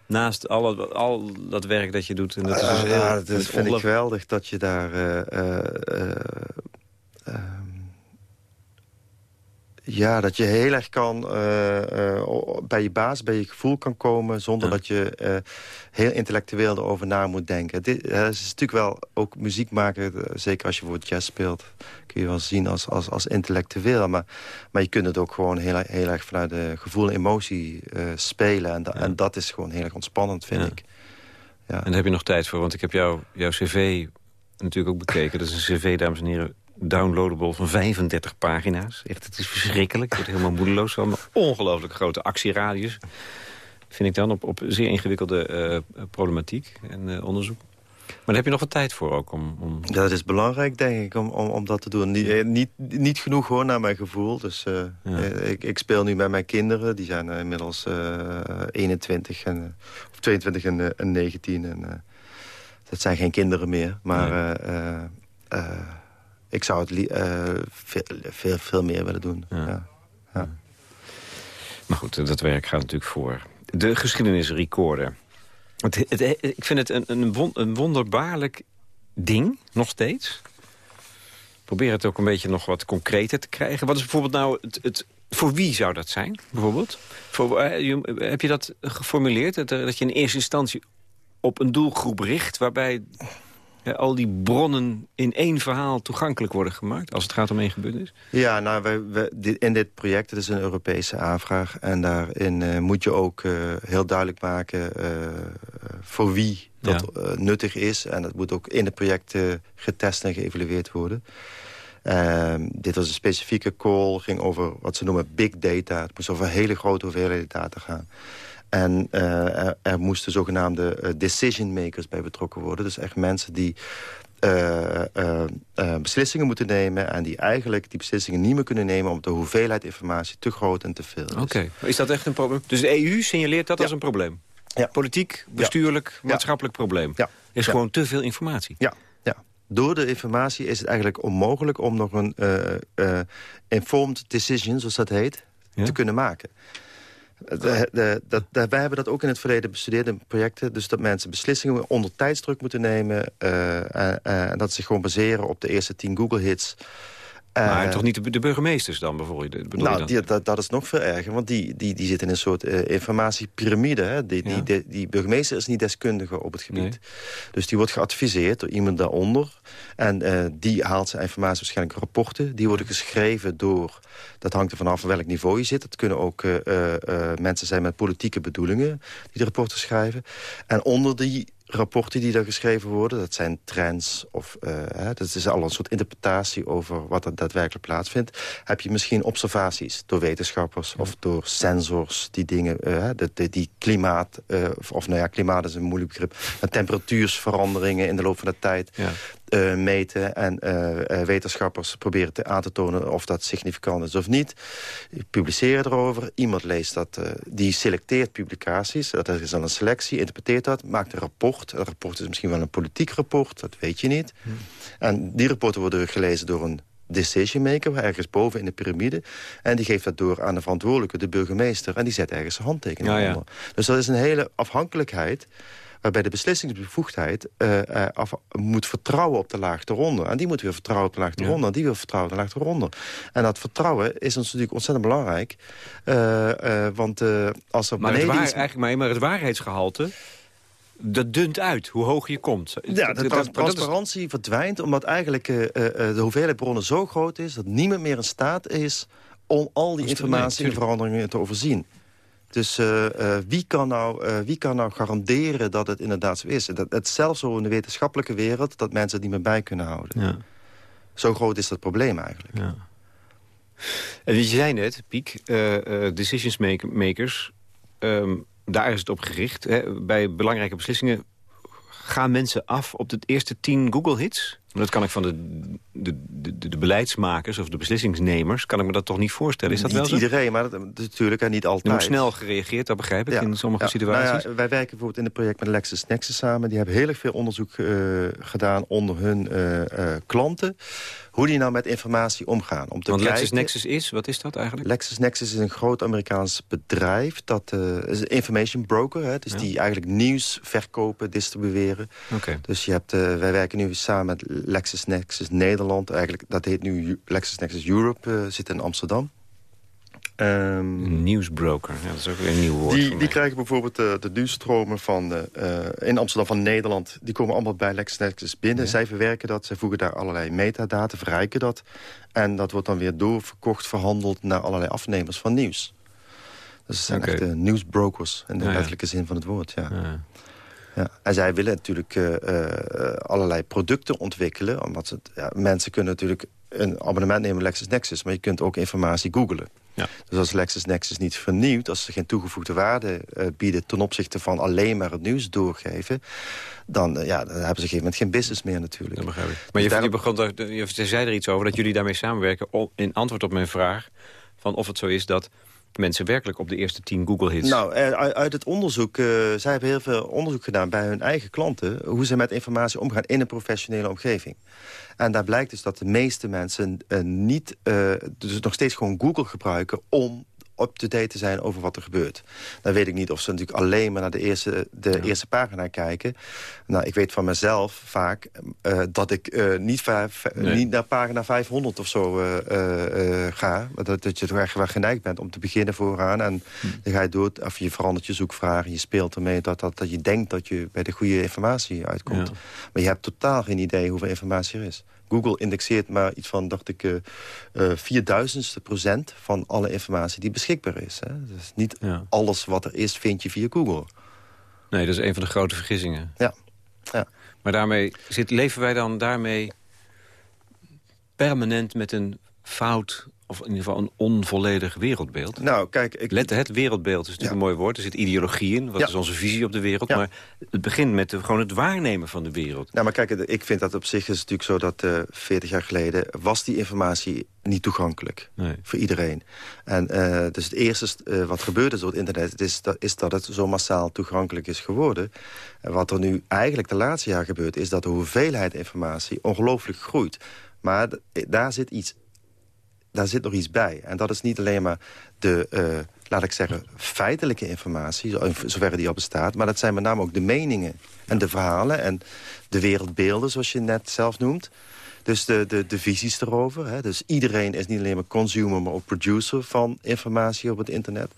Naast alle, al dat werk dat je doet. En dat is dus Ah, heel- ja, dat vind ik geweldig dat je daar... eh, eh, eh, ehm, ja, dat je heel erg kan eh, eh, bij je baas, bij je gevoel kan komen... zonder Ja. dat je eh, heel intellectueel erover na moet denken. Dit eh, is natuurlijk wel ook muziek maken, zeker als je voor jazz speelt... kun je wel zien als, als, als intellectueel. Maar, maar je kunt het ook gewoon heel, heel erg vanuit de gevoel en emotie spelen. En, da- Ja. en dat is gewoon heel erg ontspannend, vind Ja. ik. Ja. En daar heb je nog tijd voor, want ik heb jou, jouw cv natuurlijk ook bekeken. Dat is een cv, dames en heren, downloadable van 35 pagina's. Echt, het is verschrikkelijk. Ik word er helemaal moedeloos van. Ongelooflijk grote actieradius. Vind ik dan op, op zeer ingewikkelde eh, problematiek en eh, onderzoek. Maar daar heb je nog wat tijd voor ook om... om... Dat is belangrijk, denk ik, om, om, om dat te doen. Niet, eh, niet, niet genoeg hoor, naar mijn gevoel. Dus Ja. ik, ik speel nu met mijn kinderen. Die zijn inmiddels eh 21 en, of 22 en, en 19. En, dat zijn geen kinderen meer. Maar Nee. Eh, eh, eh, ik zou het eh, veel, veel, veel meer willen doen. Ja. Ja. Maar goed, dat werk gaat natuurlijk voor. De geschiedenisrecorder. Het, het, ik vind het een, een, won- een wonderbaarlijk ding, nog steeds. Probeer het ook een beetje nog wat concreter te krijgen. Wat is bijvoorbeeld nou het... het voor wie zou dat zijn, bijvoorbeeld? Voor, eh, je- heb je dat geformuleerd? Dat, dat je in eerste instantie op een doelgroep richt... waarbij al die bronnen in één verhaal toegankelijk worden gemaakt... als het gaat om één gebeurtenis? Ja, nou, wij, wij, dit, in dit project, het is een Europese aanvraag... en daarin uh, moet je ook uh, heel duidelijk maken uh, voor wie dat ja. nuttig is. En dat moet ook in het project getest en geëvalueerd worden. Ehm, dit was een specifieke call, ging over wat ze noemen big data. Het moest over hele grote hoeveelheden data gaan. En uh, er, er, moesten zogenaamde uh, decision makers bij betrokken worden. Dus echt mensen die uh, beslissingen moeten nemen... en die eigenlijk die beslissingen niet meer kunnen nemen... omdat de hoeveelheid informatie te groot en te veel is. Oké, is dat echt een probleem? Dus de EU signaleert dat ja. als een probleem? Ja. Politiek, bestuurlijk, maatschappelijk probleem? Ja. Is gewoon te veel informatie? Ja. Door de informatie is het eigenlijk onmogelijk... om nog een informed decision, zoals dat heet, te kunnen maken. De, de, wij hebben dat ook in het verleden bestudeerd in projecten. Dus dat mensen beslissingen onder tijdsdruk moeten nemen. Uh, uh, uh, en dat ze gewoon baseren op de eerste tien Google-hits. Maar toch niet de, burgemeesters dan bijvoorbeeld? Nou? Die, dat, dat is nog veel erger. Want die, die, die zitten in een soort informatiepyramide. Hè. Die, Ja. die, die, burgemeester is niet deskundige op het gebied. Nee. Dus die wordt geadviseerd door iemand daaronder. En eh, die haalt zijn informatie waarschijnlijk rapporten. Die worden geschreven door... Dat hangt er vanaf van welk niveau je zit. Dat kunnen ook eh, eh, eh, mensen zijn met politieke bedoelingen... die de rapporten schrijven. En onder die rapporten die daar geschreven worden... dat zijn trends of eh, hè, dat is al een soort interpretatie... over wat er daadwerkelijk plaatsvindt. Heb je misschien observaties door wetenschappers... of door sensors die dingen... eh, de, de- die klimaat, eh, of, of nou ja, klimaat is een moeilijk begrip... temperatuursveranderingen in de loop van de tijd Ja. Eh, meten. En eh, eh, wetenschappers proberen te, aan te tonen of dat significant is of niet. Die Publiceren erover. Iemand leest dat, die selecteert publicaties. Dat is dan een selectie, interpreteert dat, maakt een rapport. Een rapport is misschien wel een politiek rapport, dat weet je niet. En die rapporten worden gelezen door een decision maker, ergens boven in de piramide. En die geeft dat door aan de verantwoordelijke, de burgemeester. En die zet ergens zijn handtekening Ja, ja. onder. Dus dat is een hele afhankelijkheid waarbij de beslissingsbevoegdheid eh, eh, af, moet vertrouwen op de laag eronder. En die moet weer vertrouwen op de laag eronder. En die wil vertrouwen op de laag eronder. En dat vertrouwen is ons natuurlijk ontzettend belangrijk. Eh, want als er Maar, het waar, iets- eigenlijk, maar, maar het waarheidsgehalte, dat dunt uit, hoe hoger je komt. Ja, de trans- transparantie verdwijnt omdat eigenlijk de hoeveelheid bronnen zo groot is... dat niemand meer in staat is om al die informatie en veranderingen te overzien. Dus eh, eh, wie, kan nou, eh, wie kan nou garanderen dat het inderdaad zo is? Dat, het zelfs zo in de wetenschappelijke wereld... dat mensen het niet meer bij kunnen houden. Ja. Zo groot is dat probleem eigenlijk. Ja. En je zei net, Piek, decisions make- makers, ehm, daar is het op gericht. Hè. Bij belangrijke beslissingen gaan mensen af op de eerste tien Google-hits? Dat kan ik van de, de, de, de beleidsmakers of de beslissingsnemers... kan ik me dat toch niet voorstellen. Is dat niet wel zo? iedereen, maar dat, natuurlijk en niet Er altijd. moet snel gereageerd, dat begrijp ik, in sommige ja. situaties. Nou ja, wij werken bijvoorbeeld in het project met LexisNexis samen. Die hebben heel erg veel onderzoek eh, gedaan onder hun eh, eh, klanten. Hoe die nou met informatie omgaan. Om te Want kijken, LexisNexis is, wat is dat eigenlijk? LexisNexis is een groot Amerikaans bedrijf. Dat is een information broker. Hè, dus die eigenlijk nieuws verkopen, distribueren. Oké. Dus je hebt, wij werken nu samen met LexisNexis Nederland. Eigenlijk, dat heet nu LexisNexis Europe, eh, zit in Amsterdam. Een nieuwsbroker, ja, dat is ook weer een nieuw woord die, die krijgen bijvoorbeeld eh, de nieuwsstromen van, eh, in Amsterdam van Nederland. Die komen allemaal bij LexisNexis binnen. Ja. Zij verwerken dat, zij voegen daar allerlei metadata, verrijken dat. En dat wordt dan weer doorverkocht, verhandeld naar allerlei afnemers van nieuws. Dus het zijn Oké. echt eh, nieuwsbrokers in de Ja, ja. letterlijke zin van het woord. Ja. Ja. En zij willen natuurlijk eh, eh, allerlei producten ontwikkelen. Omdat ja, mensen kunnen natuurlijk een abonnement nemen op LexisNexis... maar je kunt ook informatie googlen. Ja. Dus als LexisNexis niet vernieuwt... als ze geen toegevoegde waarde eh, bieden... ten opzichte van alleen maar het nieuws doorgeven... dan, ja, dan hebben ze op een gegeven moment geen business meer natuurlijk. Dat begrijp ik. Maar je, daarom- je, begon, daar- je zei er iets over dat jullie daarmee samenwerken... in antwoord op mijn vraag van of het zo is dat mensen werkelijk op de eerste tien Google-hits... Nou, eh, uit het onderzoek, eh, zij hebben heel veel onderzoek gedaan bij hun eigen klanten... hoe ze met informatie omgaan in een professionele omgeving. En daar blijkt dus dat de meeste mensen eh, niet, dus nog steeds gewoon Google gebruiken... om up-to-date te zijn over wat er gebeurt. Dan weet ik niet of ze natuurlijk alleen maar naar de eerste, de eerste pagina kijken. Nou, ik weet van mezelf vaak uh, dat ik uh, niet, vijf, nee. niet naar pagina 500 of zo uh, ga. Dat, dat je toch echt wel geneigd bent om te beginnen vooraan. En hm. dan ga je door, of je verandert je zoekvragen, je speelt ermee... Dat, dat, dat je denkt dat je bij de goede informatie uitkomt. Ja. Maar je hebt totaal geen idee hoeveel informatie er is. Google indexeert maar iets van, dacht ik, uh, uh, vierduizendste procent van alle informatie die beschikbaar is. Hè. Dus niet ja. alles wat er is, vind je via Google. Nee, dat is een van de grote vergissingen. Ja. ja. Maar daarmee zit, leven wij dan daarmee permanent met een fout of in ieder geval een onvolledig wereldbeeld. Nou, kijk, ik... Let, het wereldbeeld is natuurlijk een mooi woord. Er zit ideologie in. Wat ja. is onze visie op de wereld? Ja. Maar het begint met de, gewoon het waarnemen van de wereld. Nou, maar kijk, ik vind dat op zich is natuurlijk zo dat uh, 40 jaar geleden... was die informatie niet toegankelijk nee. voor iedereen. En uh, dus het eerste uh, wat gebeurde zo op het internet... Is dat, is dat het zo massaal toegankelijk is geworden. En wat er nu eigenlijk de laatste jaar gebeurt... is dat de hoeveelheid informatie ongelooflijk groeit. Maar daar zit iets daar zit nog iets bij. En dat is niet alleen maar de, uh, laat ik zeggen, feitelijke informatie... zover die al bestaat, maar dat zijn met name ook de meningen... en de verhalen en de wereldbeelden, zoals je net zelf noemt. Dus de, de, de visies erover. Hè. Dus iedereen is niet alleen maar consumer, maar ook producer... van informatie op het internet.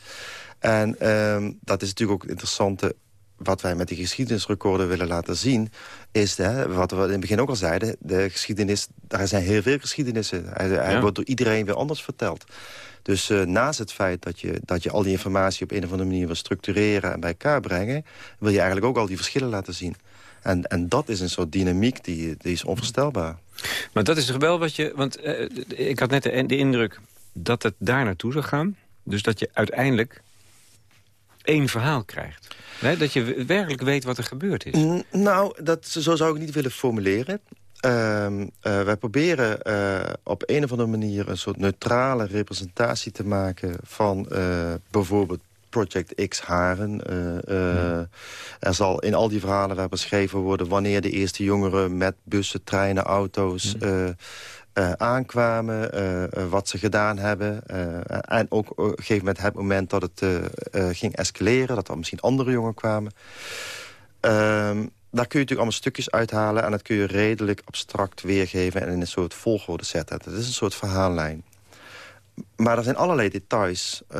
En um, dat is natuurlijk ook interessante wat wij met die geschiedenisrecorder willen laten zien... is hè, wat we in het begin ook al zeiden... de geschiedenis, daar zijn heel veel geschiedenissen. Hij, wordt door iedereen weer anders verteld. Dus uh, naast het feit dat je, dat je al die informatie... op een of andere manier wil structureren en bij elkaar brengen... wil je eigenlijk ook al die verschillen laten zien. En, en dat is een soort dynamiek die, die is onvoorstelbaar. Maar dat is toch wel wat je... Want uh, ik had net de, de indruk dat het daar naartoe zou gaan. Dus dat je uiteindelijk één verhaal krijgt. Nee, dat je werkelijk weet wat er gebeurd is. N nou, dat, zo zou ik niet willen formuleren. Uh, uh, wij proberen uh, op een of andere manier... een soort neutrale representatie te maken... van uh, bijvoorbeeld Project X Haren. Ja. Er zal in al die verhalen waar beschreven worden... wanneer de eerste jongeren met bussen, treinen, auto's... Ja. Uh, aankwamen, uh, wat ze gedaan hebben. en ook op een gegeven moment het moment dat het ging escaleren... dat er misschien andere jongeren kwamen. Ehm, daar kun je natuurlijk allemaal stukjes uithalen... en dat kun je redelijk abstract weergeven... en in een soort volgorde zetten. Dat is een soort verhaallijn. Maar er zijn allerlei details uh,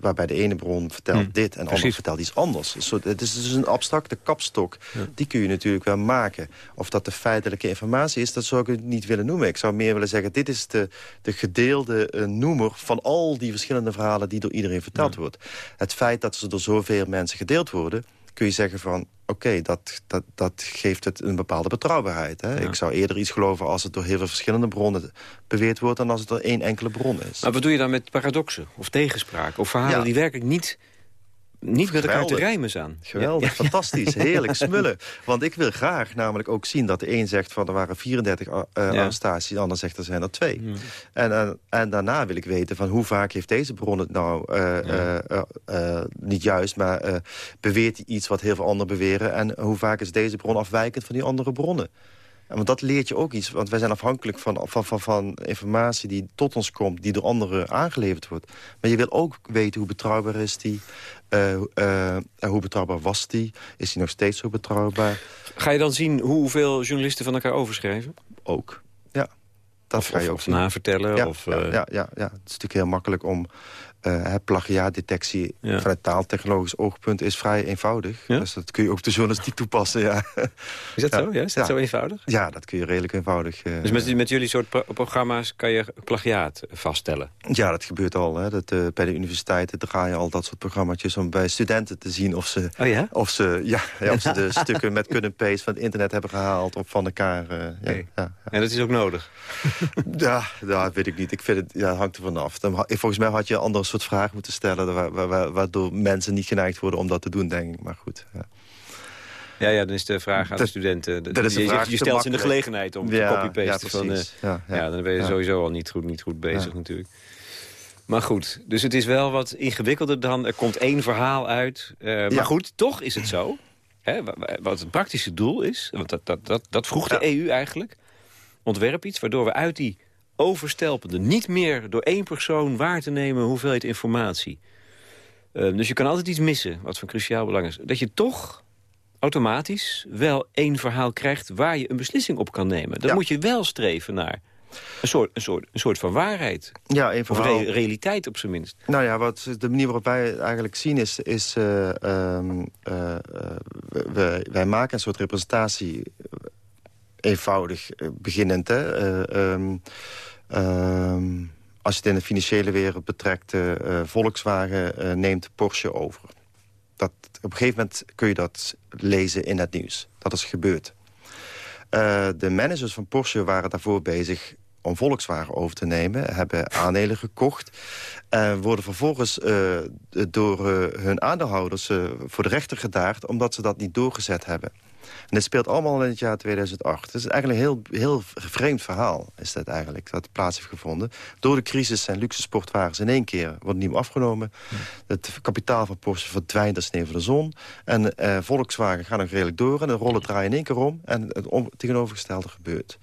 waarbij de ene bron vertelt hmm, dit... en de andere vertelt iets anders. Het is dus een abstracte kapstok. Ja. Die kun je natuurlijk wel maken. Of dat de feitelijke informatie is, dat zou ik niet willen noemen. Ik zou meer willen zeggen, dit is de, de gedeelde uh, noemer... van al die verschillende verhalen die door iedereen verteld ja. wordt. Het feit dat ze door zoveel mensen gedeeld worden kun je zeggen van... oké, okay, dat, dat, dat geeft het een bepaalde betrouwbaarheid. Hè? Ja. Ik zou eerder iets geloven als het door heel veel verschillende bronnen beweerd wordt... dan als het door één enkele bron is. Maar wat doe je dan met paradoxen of tegenspraken? Of verhalen ja. die werkelijk niet niet met elkaar te rijmen zijn. Geweldig, ja. fantastisch, heerlijk, smullen. Want ik wil graag namelijk ook zien dat de een zegt... van er waren 34 uh, ja. arrestaties, de ander zegt er zijn er twee. Ja. En, en daarna wil ik weten van hoe vaak heeft deze bron het nou... Uh, niet juist, maar beweert hij iets wat heel veel anderen beweren... en hoe vaak is deze bron afwijkend van die andere bronnen. Want dat leert je ook iets, want wij zijn afhankelijk van, van, van, van informatie die tot ons komt... die door anderen aangeleverd wordt. Maar je wil ook weten hoe betrouwbaar is die... Uh, uh, hoe betrouwbaar was die? Is die nog steeds zo betrouwbaar? Ga je dan zien hoeveel journalisten van elkaar overschrijven? Ook, ja. Dat of, ga je ook of navertellen? Ja, of, ja, ja, ja, ja, het is natuurlijk heel makkelijk om... Uh, plagiaatdetectie ja. vanuit taaltechnologisch oogpunt is vrij eenvoudig. Ja? Dus dat kun je ook de journalistiek toepassen, ja. Is dat zo? Ja? Is dat zo eenvoudig? Ja, dat kun je redelijk eenvoudig. Uh, dus met, met jullie soort pro programma's kan je plagiaat vaststellen? Ja, dat gebeurt al. Hè. Dat, uh, bij de universiteiten draaien al dat soort programma's om bij studenten te zien of ze, oh of ze, ja, ja, of ze de stukken met and paste van het internet hebben gehaald of van elkaar. En dat is ook nodig? ja, dat weet ik niet. Ik vind het ja, hangt er vanaf. Volgens mij had je andere soort vragen moeten stellen... Wa wa waardoor mensen niet geneigd worden om dat te doen, denk ik. Maar goed, ja. Ja, ja, dan is de vraag aan de, de studenten. Dat is je, je, je stelt ze in de gelegenheid om ja, te copy-pasten. Ja, van, uh, ja, ja, ja, dan ben je sowieso al niet goed, niet goed bezig natuurlijk. Maar goed, dus het is wel wat ingewikkelder dan... er komt één verhaal uit. Uh, maar goed, toch is het zo. Hè, wat het praktische doel is... want dat, dat, dat, dat vroeg de EU eigenlijk... ontwerp iets waardoor we uit die overstelpende. Niet meer door één persoon waar te nemen hoeveelheid informatie. Uh, dus je kan altijd iets missen, wat van cruciaal belang is. Dat je toch automatisch wel één verhaal krijgt... waar je een beslissing op kan nemen. Daar moet je wel streven naar. Een soort, een soort, een soort van waarheid. Ja, een verhaal. Of realiteit op zijn minst. Nou ja, wat, de manier waarop wij het eigenlijk zien is... is uh, uh, we, wij maken een soort representatie eenvoudig beginnend. Hè? Ehm, ehm, als je het in de financiële wereld betrekt... Volkswagen neemt Porsche over. Dat, op een gegeven moment kun je dat lezen in het nieuws. Dat is gebeurd. De managers van Porsche waren daarvoor bezig om Volkswagen over te nemen. Hebben aandelen gekocht. En worden vervolgens uh, door uh, hun aandeelhouders voor de rechter gedaagd... omdat ze dat niet doorgezet hebben. En dit speelt allemaal in het jaar 2008. Het is eigenlijk een heel, heel vreemd verhaal, is dat eigenlijk, dat plaats heeft gevonden. Door de crisis zijn luxe sportwagens in één keer worden nieuw afgenomen. Het kapitaal van Porsche verdwijnt als sneeuw van de zon. En eh, Volkswagen gaat nog redelijk door en de rollen draaien in één keer om. En het tegenovergestelde gebeurt.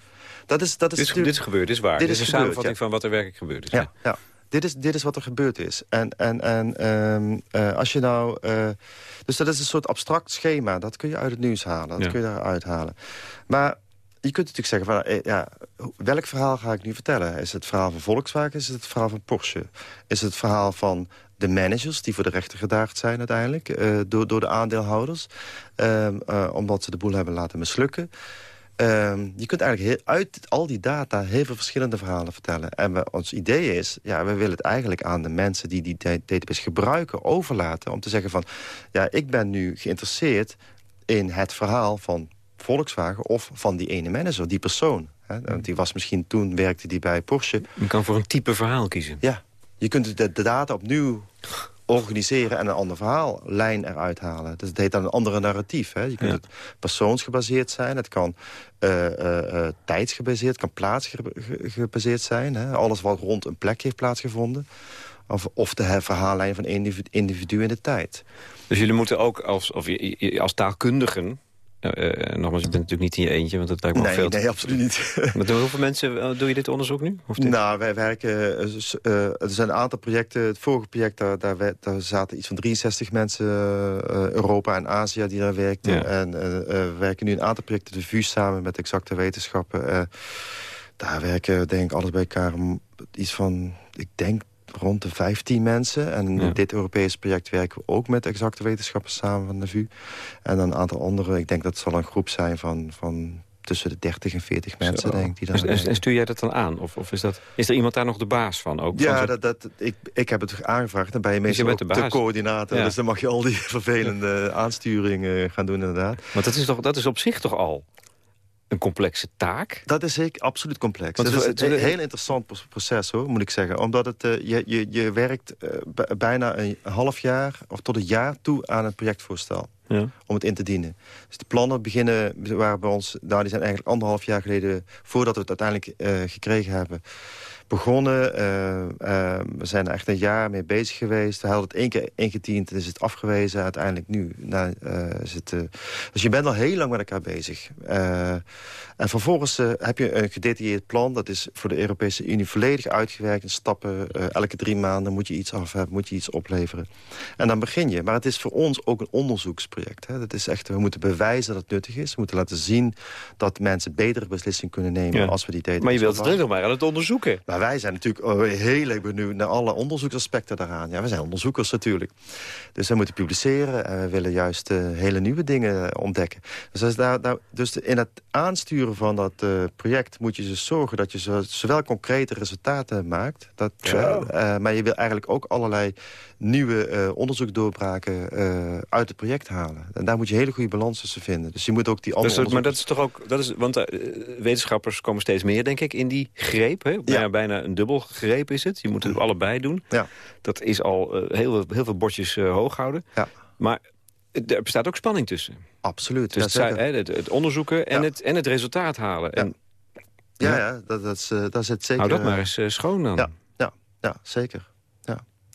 Dat is, dat is dit, dit is gebeurd, dit is waar. Dit, is, een samenvatting van wat er werkelijk gebeurd is. Ja, ja. Dit, is, dit is wat er gebeurd is. En, en, en um, uh, als je nou... Uh, dus dat is een soort abstract schema. Dat kun je uit het nieuws halen. Dat kun je daaruit halen. Maar je kunt natuurlijk zeggen, van, eh, ja, welk verhaal ga ik nu vertellen? Is het verhaal van Volkswagen? Is het het verhaal van Porsche? Is het het verhaal van de managers die voor de rechter gedaagd zijn uiteindelijk... Uh, door, door de aandeelhouders, uh, omdat ze de boel hebben laten mislukken? Um, je kunt eigenlijk heel, uit al die data heel veel verschillende verhalen vertellen. En we, ons idee is, ja, we willen het eigenlijk aan de mensen die die database gebruiken overlaten. Om te zeggen van, ja, ik ben nu geïnteresseerd in het verhaal van Volkswagen of van die ene manager, die persoon. Hè? Want die was misschien toen, werkte die bij Porsche. Je kan voor een type verhaal kiezen. Ja, je kunt de, de data opnieuw organiseren en een ander verhaal, lijn eruit halen. Dus het heet dan een andere narratief. Hè? Je kunt het persoonsgebaseerd zijn, het kan uh, uh, tijdsgebaseerd, het kan plaatsgebaseerd zijn. Hè? Alles wat rond een plek heeft plaatsgevonden. Of, of de verhaallijn van individu, individu in de tijd. Dus jullie moeten ook als, of, als taalkundigen uh, nogmaals, je bent natuurlijk niet in je eentje, want dat lijkt me nee, veel... Nee, absoluut niet. maar door hoeveel mensen doe je dit onderzoek nu? Of Nou, wij werken... Uh, er zijn een aantal projecten. Het vorige project, daar, daar, daar zaten iets van 63 mensen... Europa en Azië die daar werkten. En we werken nu een aantal projecten de VU samen met exacte wetenschappen. daar werken, denk ik, alles bij elkaar... iets van, ik denk rond de 15 mensen. En in dit Europese project werken we ook met exacte wetenschappers samen van de VU. En een aantal andere, ik denk dat het zal een groep zijn van, van tussen de 30 en 40 mensen, denk ik. Die daar en, en, stuur jij dat dan aan? Of, of is, dat, is er iemand daar nog de baas van? Ook ja, dat, dat, ik, ik heb het aangevraagd. En ben je dus meestal de, de, coördinator. Dus dan mag je al die vervelende aansturingen gaan doen, inderdaad. Want dat is, toch, dat is op zich toch al een complexe taak? Dat is zeker absoluut complex. Het is een heel interessant proces, hoor, moet ik zeggen. Omdat het, uh, je, je, je werkt uh, bijna een half jaar of tot een jaar toe aan een projectvoorstel. Ja. Om het in te dienen. Dus de plannen beginnen, waren bij ons, nou, die zijn eigenlijk anderhalf jaar geleden, voordat we het uiteindelijk uh, gekregen hebben, begonnen. Uh, uh, we zijn er echt een jaar mee bezig geweest. We hadden het één keer ingediend en is het afgewezen. Uiteindelijk nu nou, uh, is het... dus je bent al heel lang met elkaar bezig. en vervolgens heb je een gedetailleerd plan. Dat is voor de Europese Unie volledig uitgewerkt. In stappen, elke drie maanden moet je iets af hebben, moet je iets opleveren. En dan begin je. Maar het is voor ons ook een onderzoeksproject. Hè. Dat is echt, we moeten bewijzen dat het nuttig is. We moeten laten zien dat mensen betere beslissingen kunnen nemen... als we die data Maar je wilt het nog maar aan het onderzoeken. Maar wij zijn natuurlijk oh, heel erg benieuwd naar alle onderzoeksaspecten daaraan. Ja, we zijn onderzoekers natuurlijk. Dus we moeten publiceren en we willen juist uh, hele nieuwe dingen ontdekken. Dus, daar, daar, dus in het aansturen van dat uh, project moet je dus zorgen dat je zo, zowel concrete resultaten maakt. Dat, uh, maar je wil eigenlijk ook allerlei nieuwe uh, onderzoeksdoorbraken uh, uit het project halen. En daar moet je hele goede balans tussen vinden. Dus je moet ook die andere dus, Maar dat is toch ook... Dat is, want wetenschappers komen steeds meer, denk ik, in die greep. Hè? Ja. Bijna een dubbel greep is het. Je moet het allebei doen. Ja. Dat is al heel, heel veel bordjes hoog houden. Ja. Maar er bestaat ook spanning tussen. Absoluut. Dus ja, het, het, onderzoeken en, het, en het resultaat halen. Ja, en, ja, ja, dat, dat, is, dat zit zeker... Hou dat maar eens schoon dan. Ja, ja, ja zeker.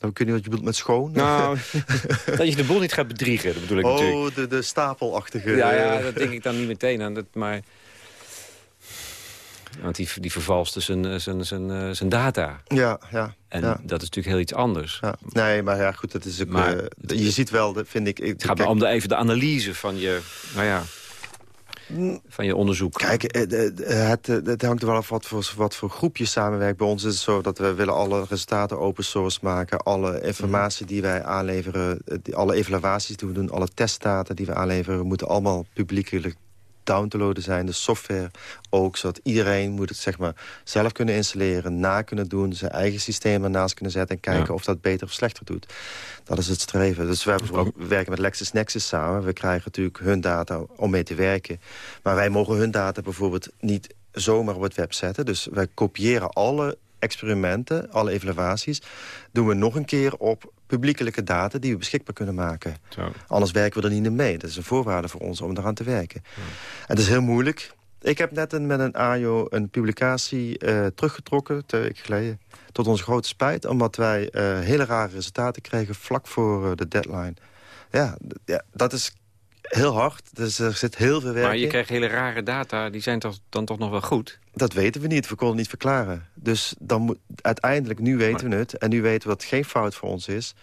Nou, kun je wat je bedoelt met schoon? Nou, dat je de boel niet gaat bedriegen, dat bedoel ik oh, natuurlijk. Oh, de, de stapelachtige... Ja, ja, dat denk ik dan niet meteen aan. Dat, maar Want die, die vervalste zijn, eh, zijn, zijn, eh, zijn data. Ja, ja. En ja. dat is natuurlijk heel iets anders. Ja. Nee, maar ja, goed, dat is ook... Maar- eh, je ziet wel, dat vind ik... ik Het gaat maar om de, even de analyse van je, nou ja, van je onderzoek. Kijk, het, het hangt er wel af wat voor, wat voor groep je samenwerkt. Bij ons is het zo dat we willen alle resultaten open source maken. Alle informatie die wij aanleveren, alle evaluaties die we doen... alle testdata die we aanleveren, moeten allemaal publiekelijk down te loaden zijn. De software ook, zodat iedereen moet het zeg maar, zelf kunnen installeren... na kunnen doen, zijn eigen systeem ernaast kunnen zetten... en kijken Ja. of dat beter of slechter doet. Dat is het streven. Dus we, hebben ook- we werken met LexisNexis samen. We krijgen natuurlijk hun data om mee te werken. Maar wij mogen hun data bijvoorbeeld niet zomaar op het web zetten. Dus wij kopiëren alle experimenten, alle evaluaties... doen we nog een keer op publiekelijke data die we beschikbaar kunnen maken. Zo. Anders werken we er niet in mee. Dat is een voorwaarde voor ons om eraan te werken. En het is heel moeilijk. Ik heb net een, met een AJO een publicatie eh, teruggetrokken, twee weken geleden. Tot onze grote spijt, omdat wij eh, hele rare resultaten kregen vlak voor eh, de deadline. Ja, ja, dat is heel hard. Dus er zit heel veel werk Maar je in. krijgt hele rare data, die zijn toch, dan toch nog wel goed? Dat weten we niet. We konden het niet verklaren. Dus dan moet, uiteindelijk, nu weten we het. En nu weten we dat het geen fout voor ons is.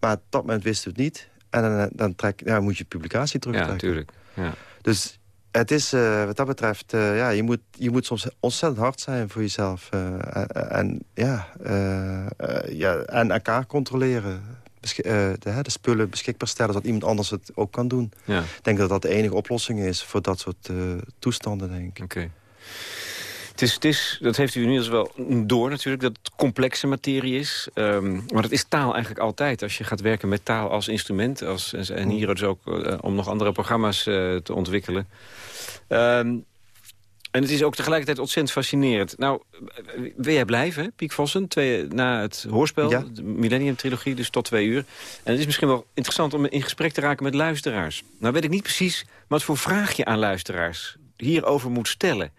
Maar op dat moment wisten we het niet. En dan, dan trek, ja, moet je publicatie Ja, terugtrekken. natuurlijk. Ja. Dus het is, eh, wat dat betreft, eh, ja, je moet, je moet soms ontzettend hard zijn voor jezelf. eh, en, ja, eh, eh, ja, en elkaar controleren. Eh, de, de spullen beschikbaar stellen, zodat iemand anders het ook kan doen. Ja, Ik denk dat dat de enige oplossing is voor dat soort eh, toestanden, denk ik. oké. Het is, het is, dat heeft u inmiddels wel door natuurlijk, dat het complexe materie is. Ehm, maar dat is taal eigenlijk altijd. Als je gaat werken met taal als instrument. Als, en- hier dus ook eh, om nog andere programma's eh, te ontwikkelen. Ehm, en het is ook tegelijkertijd ontzettend fascinerend. Nou, wil jij blijven, Piek Vossen? Twee, na het hoorspel, Ja. de Millennium-trilogie, dus tot twee uur. En het is misschien wel interessant om in gesprek te raken met luisteraars. Nou weet ik niet precies wat voor vraag je aan luisteraars hierover moet stellen.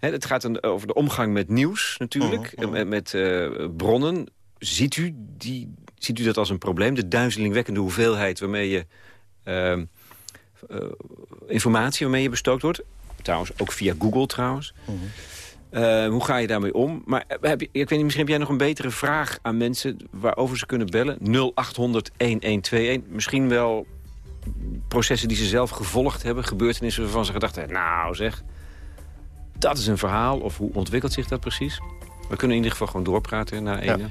Het gaat over de omgang met nieuws natuurlijk, Mhm, mhm. met, met eh, bronnen. Ziet u, die, ziet u dat als een probleem? De duizelingwekkende hoeveelheid waarmee je... ehm, eh, informatie waarmee je bestookt wordt. Trouwens, ook via Google trouwens. Eh, hoe ga je daarmee om? Maar heb je, ik weet niet, misschien heb jij nog een betere vraag aan mensen... waarover ze kunnen bellen. 0800-1121. Misschien wel processen die ze zelf gevolgd hebben. Gebeurtenissen waarvan ze gedacht hebben... nou zeg, dat is een verhaal. Of hoe ontwikkelt zich dat precies? We kunnen in ieder geval gewoon doorpraten na Ja. ene.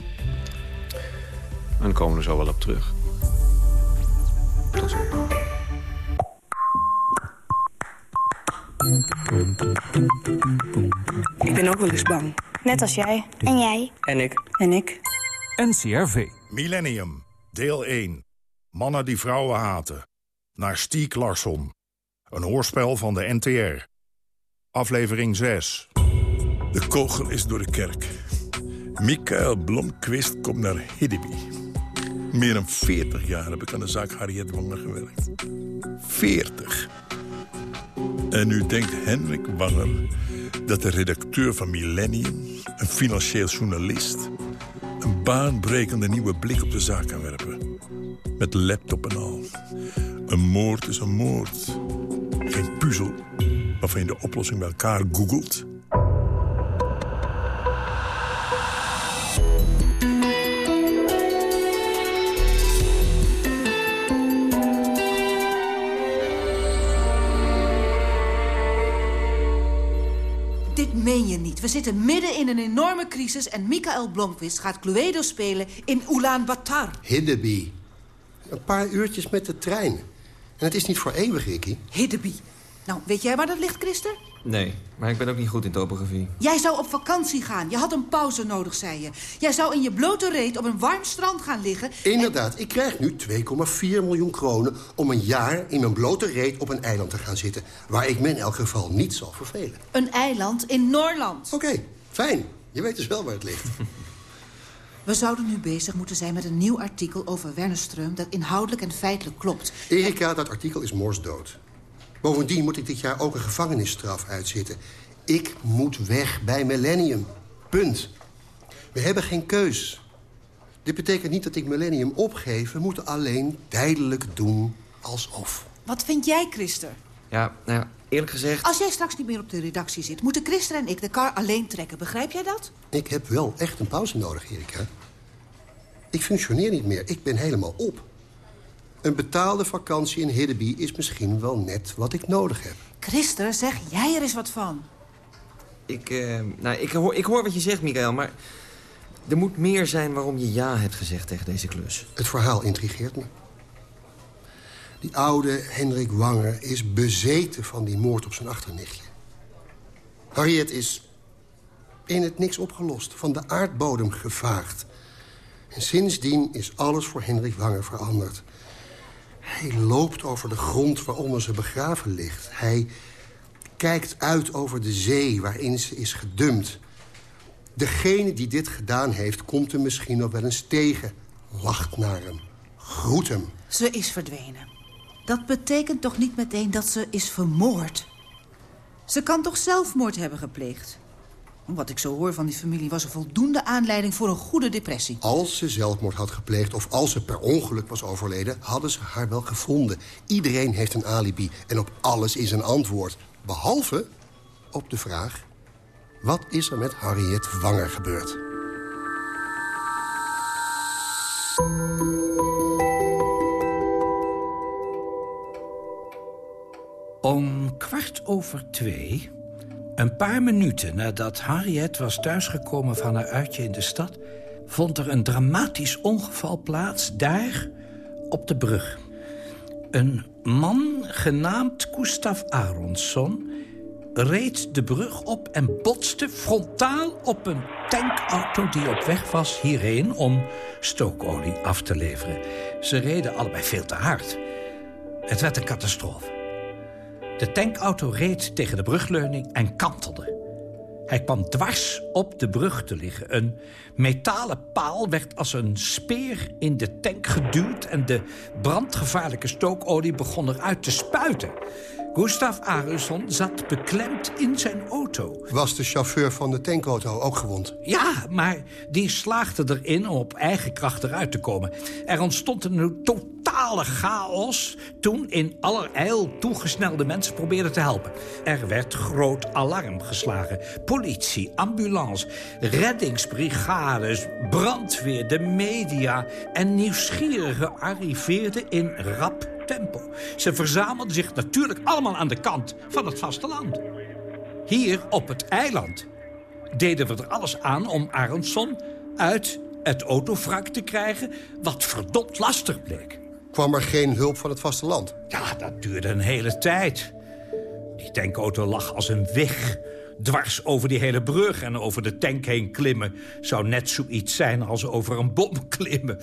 En dan komen we er zo wel op terug. Tot zo. Ik ben ook wel eens bang. Net als jij. En jij. En ik. En ik. NCRV. Millennium, deel 1. Mannen die vrouwen haten. Naar Stiek Larsson. Een hoorspel van de NTR. Aflevering 6. De kogel is door de kerk. Michael Blomqvist komt naar Hiddeby. Meer dan 40 jaar heb ik aan de zaak Harriet Wanger gewerkt. 40. En nu denkt Hendrik Wanger dat de redacteur van Millennium... een financieel journalist... een baanbrekende nieuwe blik op de zaak kan werpen. Met laptop en al. Een moord is een moord. Geen puzzel waarvan je de oplossing bij elkaar googelt... Dit meen je niet. We zitten midden in een enorme crisis... en Michael Blomqvist gaat Cluedo spelen in Ulaanbaatar. Hiddeby. Een paar uurtjes met de trein. En het is niet voor eeuwig, Ricky. Hiddeby. Nou, weet jij waar dat ligt, Christer? Nee, maar ik ben ook niet goed in topografie. Jij zou op vakantie gaan. Je had een pauze nodig, zei je. Jij zou in je blote reet op een warm strand gaan liggen... Inderdaad, ik krijg nu 2,4 miljoen kronen... om een jaar in mijn blote reet op een eiland te gaan zitten... waar ik me in elk geval niet zal vervelen. Een eiland in Noorland. Oké, fijn. Je weet dus wel waar het ligt. We zouden nu bezig moeten zijn met een nieuw artikel over Wernerström... dat inhoudelijk en feitelijk klopt. Erika, dat artikel is morsdood. Bovendien moet ik dit jaar ook een gevangenisstraf uitzitten. Ik moet weg bij Millennium. Punt. We hebben geen keus. Dit betekent niet dat ik Millennium opgeef. We moeten alleen tijdelijk doen alsof. Wat vind jij, Christer? Ja, nou ja, eerlijk gezegd... Als jij straks niet meer op de redactie zit... moeten Christer en ik de kar alleen trekken. Begrijp jij dat? Ik heb wel echt een pauze nodig, Erika. Ik functioneer niet meer. Ik ben helemaal op. Een betaalde vakantie in Hiddeby is misschien wel net wat ik nodig heb. Christer, zeg jij er eens wat van. Ik, eh, nou, ik, hoor, ik hoor wat je zegt, Michael, maar... er moet meer zijn waarom je ja hebt gezegd tegen deze klus. Het verhaal intrigeert me. Die oude Hendrik Wanger is bezeten van die moord op zijn achternichtje. Harriet is in het niks opgelost, van de aardbodem gevaagd. En sindsdien is alles voor Hendrik Wanger veranderd. Hij loopt over de grond waaronder ze begraven ligt. Hij kijkt uit over de zee waarin ze is gedumpt. Degene die dit gedaan heeft, komt er misschien nog wel eens tegen. Lacht naar hem. Groet hem. Ze is verdwenen. Dat betekent toch niet meteen dat ze is vermoord? Ze kan toch zelfmoord hebben gepleegd? Wat ik zo hoor van die familie was een voldoende aanleiding voor een goede depressie. Als ze zelfmoord had gepleegd of als ze per ongeluk was overleden... hadden ze haar wel gevonden. Iedereen heeft een alibi en op alles is een antwoord. Behalve op de vraag... wat is er met Harriet Wanger gebeurd? Om kwart over twee, een paar minuten nadat Harriet was thuisgekomen van haar uitje in de stad... vond er een dramatisch ongeval plaats, daar op de brug. Een man genaamd Gustav Aronsson reed de brug op en botste frontaal op een tankauto die op weg was hierheen om stookolie af te leveren. Ze reden allebei veel te hard. Het werd een catastrofe. De tankauto reed tegen de brugleuning en kantelde. Hij kwam dwars op de brug te liggen. Een metalen paal werd als een speer in de tank geduwd... en de brandgevaarlijke stookolie begon eruit te spuiten. Gustav Arusson zat beklemd in zijn auto. Was de chauffeur van de tankauto ook gewond? Ja, maar die slaagde erin om op eigen kracht eruit te komen. Er ontstond een totale chaos toen in allerijl toegesnelde mensen probeerden te helpen. Er werd groot alarm geslagen. Politie, ambulance, reddingsbrigades, brandweer, de media en nieuwsgierigen arriveerden in rap tempo. Ze verzamelden zich natuurlijk allemaal aan de kant van het vasteland. Hier op het eiland deden we er alles aan om Aronsson uit het autovrak te krijgen... wat verdomd lastig bleek. Kwam er geen hulp van het vasteland? Ja, dat duurde een hele tijd. Die tankauto lag als een weg dwars over die hele brug en over de tank heen klimmen... zou net zoiets zijn als over een bom klimmen.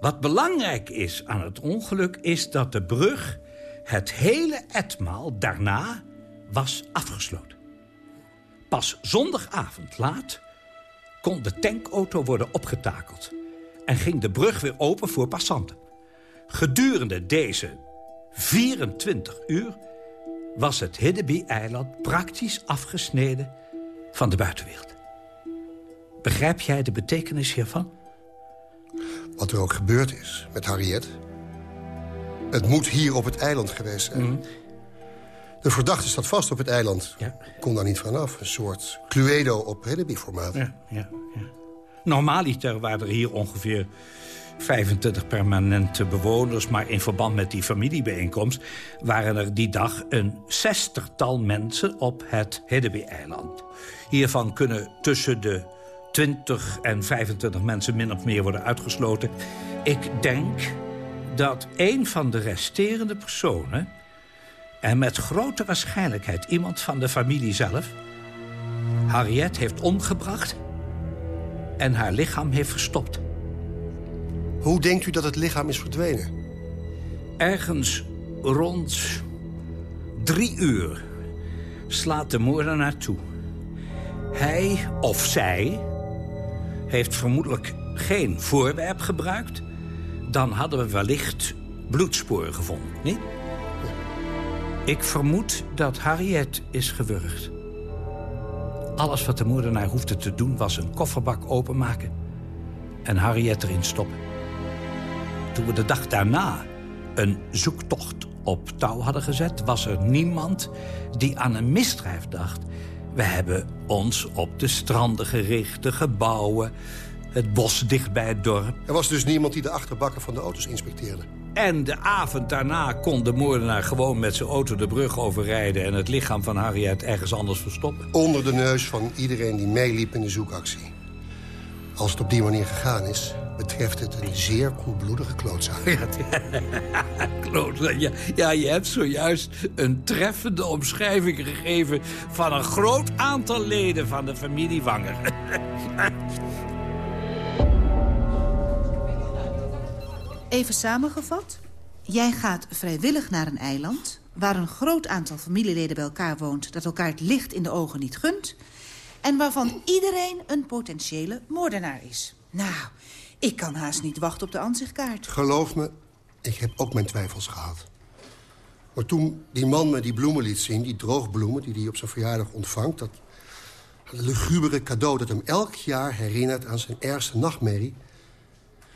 Wat belangrijk is aan het ongeluk is dat de brug... het hele etmaal daarna was afgesloten. Pas zondagavond laat kon de tankauto worden opgetakeld... en ging de brug weer open voor passanten. Gedurende deze 24 uur was het Hiddeby-eiland praktisch afgesneden van de buitenwereld. Begrijp jij de betekenis hiervan? Wat er ook gebeurd is met Harriet... het moet hier op het eiland geweest zijn. Mhm. De verdachte staat vast op het eiland. Ja. Kon daar niet vanaf. Een soort Cluedo op Hiddeby-formaat. Ja, ja, ja. Normaliter waren er hier ongeveer 25 permanente bewoners... maar in verband met die familiebijeenkomst... waren er die dag een zestigtal mensen op het Hiddeby-eiland. Hiervan kunnen tussen de 20 en 25 mensen min of meer worden uitgesloten. Ik denk dat een van de resterende personen... en met grote waarschijnlijkheid iemand van de familie zelf... Harriet heeft omgebracht en haar lichaam heeft verstopt. Hoe denkt u dat het lichaam is verdwenen? Ergens rond drie uur slaat de moordenaar toe. Hij of zij heeft vermoedelijk geen voorwerp gebruikt... dan hadden we wellicht bloedsporen gevonden, niet? Ik vermoed dat Harriet is gewurgd. Alles wat de moordenaar hoefde te doen was een kofferbak openmaken... en Harriet erin stoppen. Toen we de dag daarna een zoektocht op touw hadden gezet... was er niemand die aan een misdrijf dacht. We hebben ons op de stranden gericht, de gebouwen... het bos dicht bij het dorp. Er was dus niemand die de achterbakken van de auto's inspecteerde. En de avond daarna kon de moordenaar gewoon met zijn auto de brug overrijden... en het lichaam van Harriet ergens anders verstoppen. Onder de neus van iedereen die meeliep in de zoekactie. Als het op die manier gegaan is, betreft het een zeer koelbloedige klootzak, ja, ja, je hebt zojuist een treffende omschrijving gegeven... van een groot aantal leden van de familie Wanger. Even samengevat. Jij gaat vrijwillig naar een eiland... waar een groot aantal familieleden bij elkaar woont... dat elkaar het licht in de ogen niet gunt... en waarvan iedereen een potentiële moordenaar is. Nou, ik kan haast niet wachten op de aanzichtkaart. Geloof me, ik heb ook mijn twijfels gehad. Maar toen die man me die bloemen liet zien, die droogbloemen... die hij op zijn verjaardag ontvangt... dat lugubere cadeau dat hem elk jaar herinnert aan zijn ergste nachtmerrie...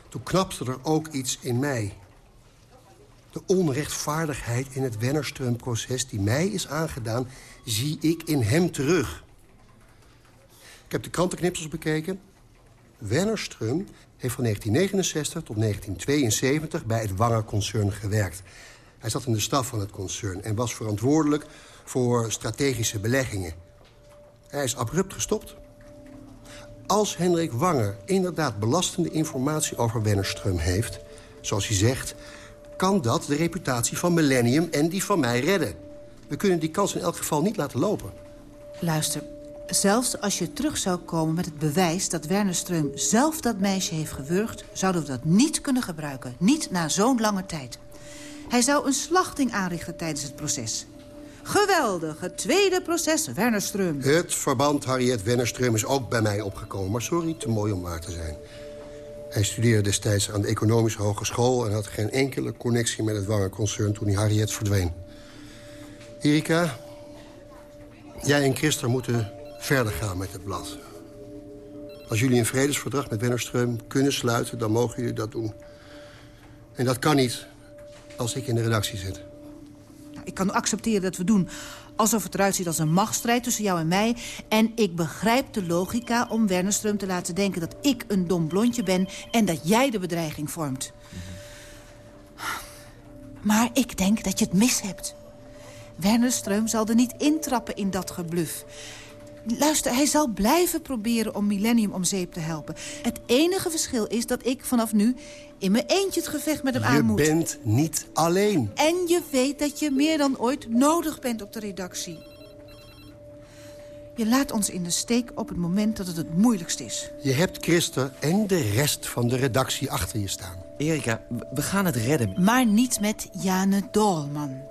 toen knapte er ook iets in mij. De onrechtvaardigheid in het Wennerström-proces die mij is aangedaan... zie ik in hem terug. Ik heb de krantenknipsels bekeken. Wennerström heeft van 1969 tot 1972 bij het Wanger-concern gewerkt. Hij zat in de staf van het concern en was verantwoordelijk voor strategische beleggingen. Hij is abrupt gestopt. Als Hendrik Wanger inderdaad belastende informatie over Wennerström heeft... zoals hij zegt, kan dat de reputatie van Millennium en die van mij redden. We kunnen die kans in elk geval niet laten lopen. Luister, zelfs als je terug zou komen met het bewijs... dat Werner Streum zelf dat meisje heeft gewurgd... zouden we dat niet kunnen gebruiken. Niet na zo'n lange tijd. Hij zou een slachting aanrichten tijdens het proces. Geweldig, het tweede proces Werner Streum. Het verband Harriet Wennerström is ook bij mij opgekomen. Maar sorry, te mooi om waar te zijn. Hij studeerde destijds aan de Economische Hogeschool... en had geen enkele connectie met het Wanger-concern toen hij Harriet verdween. Erika, jij en Christer moeten verder gaan met het blad. Als jullie een vredesverdrag met Wennerström kunnen sluiten... dan mogen jullie dat doen. En dat kan niet als ik in de redactie zit. Ik kan accepteren dat we doen alsof het eruit ziet als een machtsstrijd tussen jou en mij. En ik begrijp de logica om Wernerström te laten denken dat ik een dom blondje ben... en dat jij de bedreiging vormt. Maar ik denk dat je het mis hebt. Wernerström zal er niet intrappen in dat gebluf. Luister, hij zal blijven proberen om Millennium om zeep te helpen. Het enige verschil is dat ik vanaf nu in mijn eentje het gevecht met hem aan Je moet. bent niet alleen. En je weet dat je meer dan ooit nodig bent op de redactie. Je laat ons in de steek op het moment dat het het moeilijkst is. Je hebt Christer en de rest van de redactie achter je staan. Erika, we gaan het redden. Maar niet met Jane Dolman.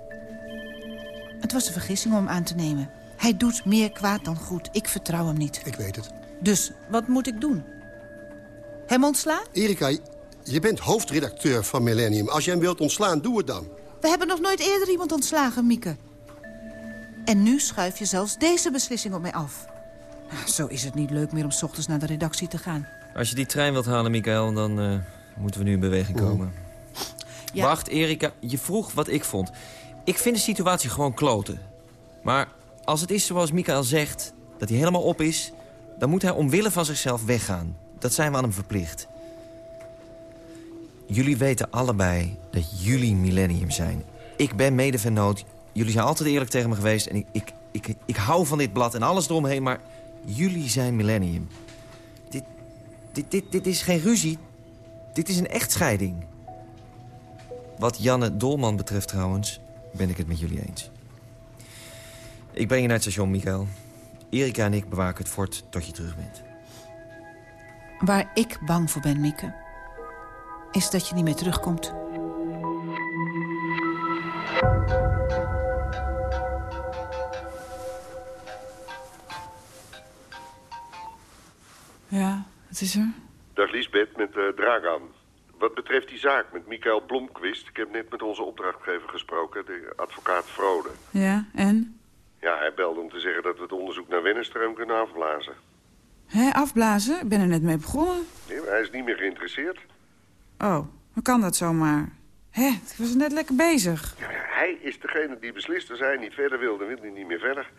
Het was een vergissing om hem aan te nemen. Hij doet meer kwaad dan goed. Ik vertrouw hem niet. Ik weet het. Dus, wat moet ik doen? Hem ontslaan? Erika, je bent hoofdredacteur van Millennium. Als je hem wilt ontslaan, doe het dan. We hebben nog nooit eerder iemand ontslagen, Mieke. En nu schuif je zelfs deze beslissing op mij af. Nou, Zo is het niet leuk meer om 's ochtends naar de redactie te gaan. Als je die trein wilt halen, Michael, dan eh, moeten we nu in beweging komen. Ja. Wacht, Erika, je vroeg wat ik vond. Ik vind de situatie gewoon kloten. Maar als het is zoals Michael zegt, dat hij helemaal op is... dan moet hij omwille van zichzelf weggaan. Dat zijn we aan hem verplicht. Jullie weten allebei dat jullie millennium zijn. Ik ben medevennoot. Jullie zijn altijd eerlijk tegen me geweest. En ik, ik, ik, ik hou van dit blad en alles eromheen, maar jullie zijn millennium. Dit, dit, dit, dit is geen ruzie. Dit is een echtscheiding. Wat Janne Dolman betreft trouwens, ben ik het met jullie eens. Ik breng je naar het station, Michael. Erika en ik bewaken het fort tot je terug bent. Waar ik bang voor ben, Mieke... is dat je niet meer terugkomt. Ja, het is er. Dag Liesbeth, met eh, Dragan. Wat betreft die zaak met Michael Blomqvist... ik heb net met onze opdrachtgever gesproken, de advocaat Frode. Ja, en? Ja, hij belde om te zeggen dat we het onderzoek naar Wennerstreum kunnen afblazen. Hé, afblazen? Ik ben er net mee begonnen. Nee, maar hij is niet meer geïnteresseerd. Oh, hoe kan dat zomaar? Hé, ik was net lekker bezig. Ja, hij is degene die beslist als hij niet verder wil, dan wil hij niet meer verder.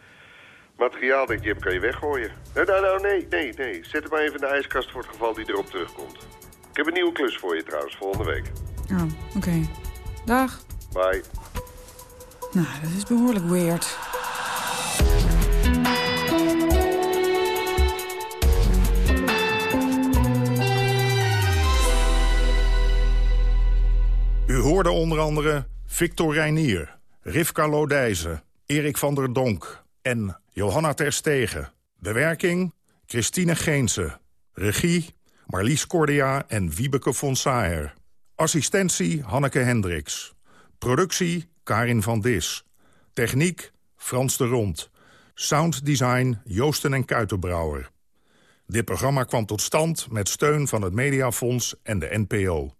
Materiaal dat je hebt kan je weggooien. Nou, nou, nou, nee, nee, nee. Zet hem maar even in de ijskast voor het geval die erop terugkomt. Ik heb een nieuwe klus voor je trouwens, volgende week. Oh, oké. Dag. Bye. Nou, dat is behoorlijk weird. U hoorde onder andere Victor Reinier, Rivka Lodijzen, Erik van der Donk en Johanna Terstegen. Bewerking Christine Geense. Regie Marlies Cordia en Wiebeke von Saer. Assistentie Hanneke Hendricks. Productie Karin van Dis. Techniek Frans de Rond. Sounddesign Joosten en Kuitenbrouwer. Dit programma kwam tot stand met steun van het Mediafonds en de NPO.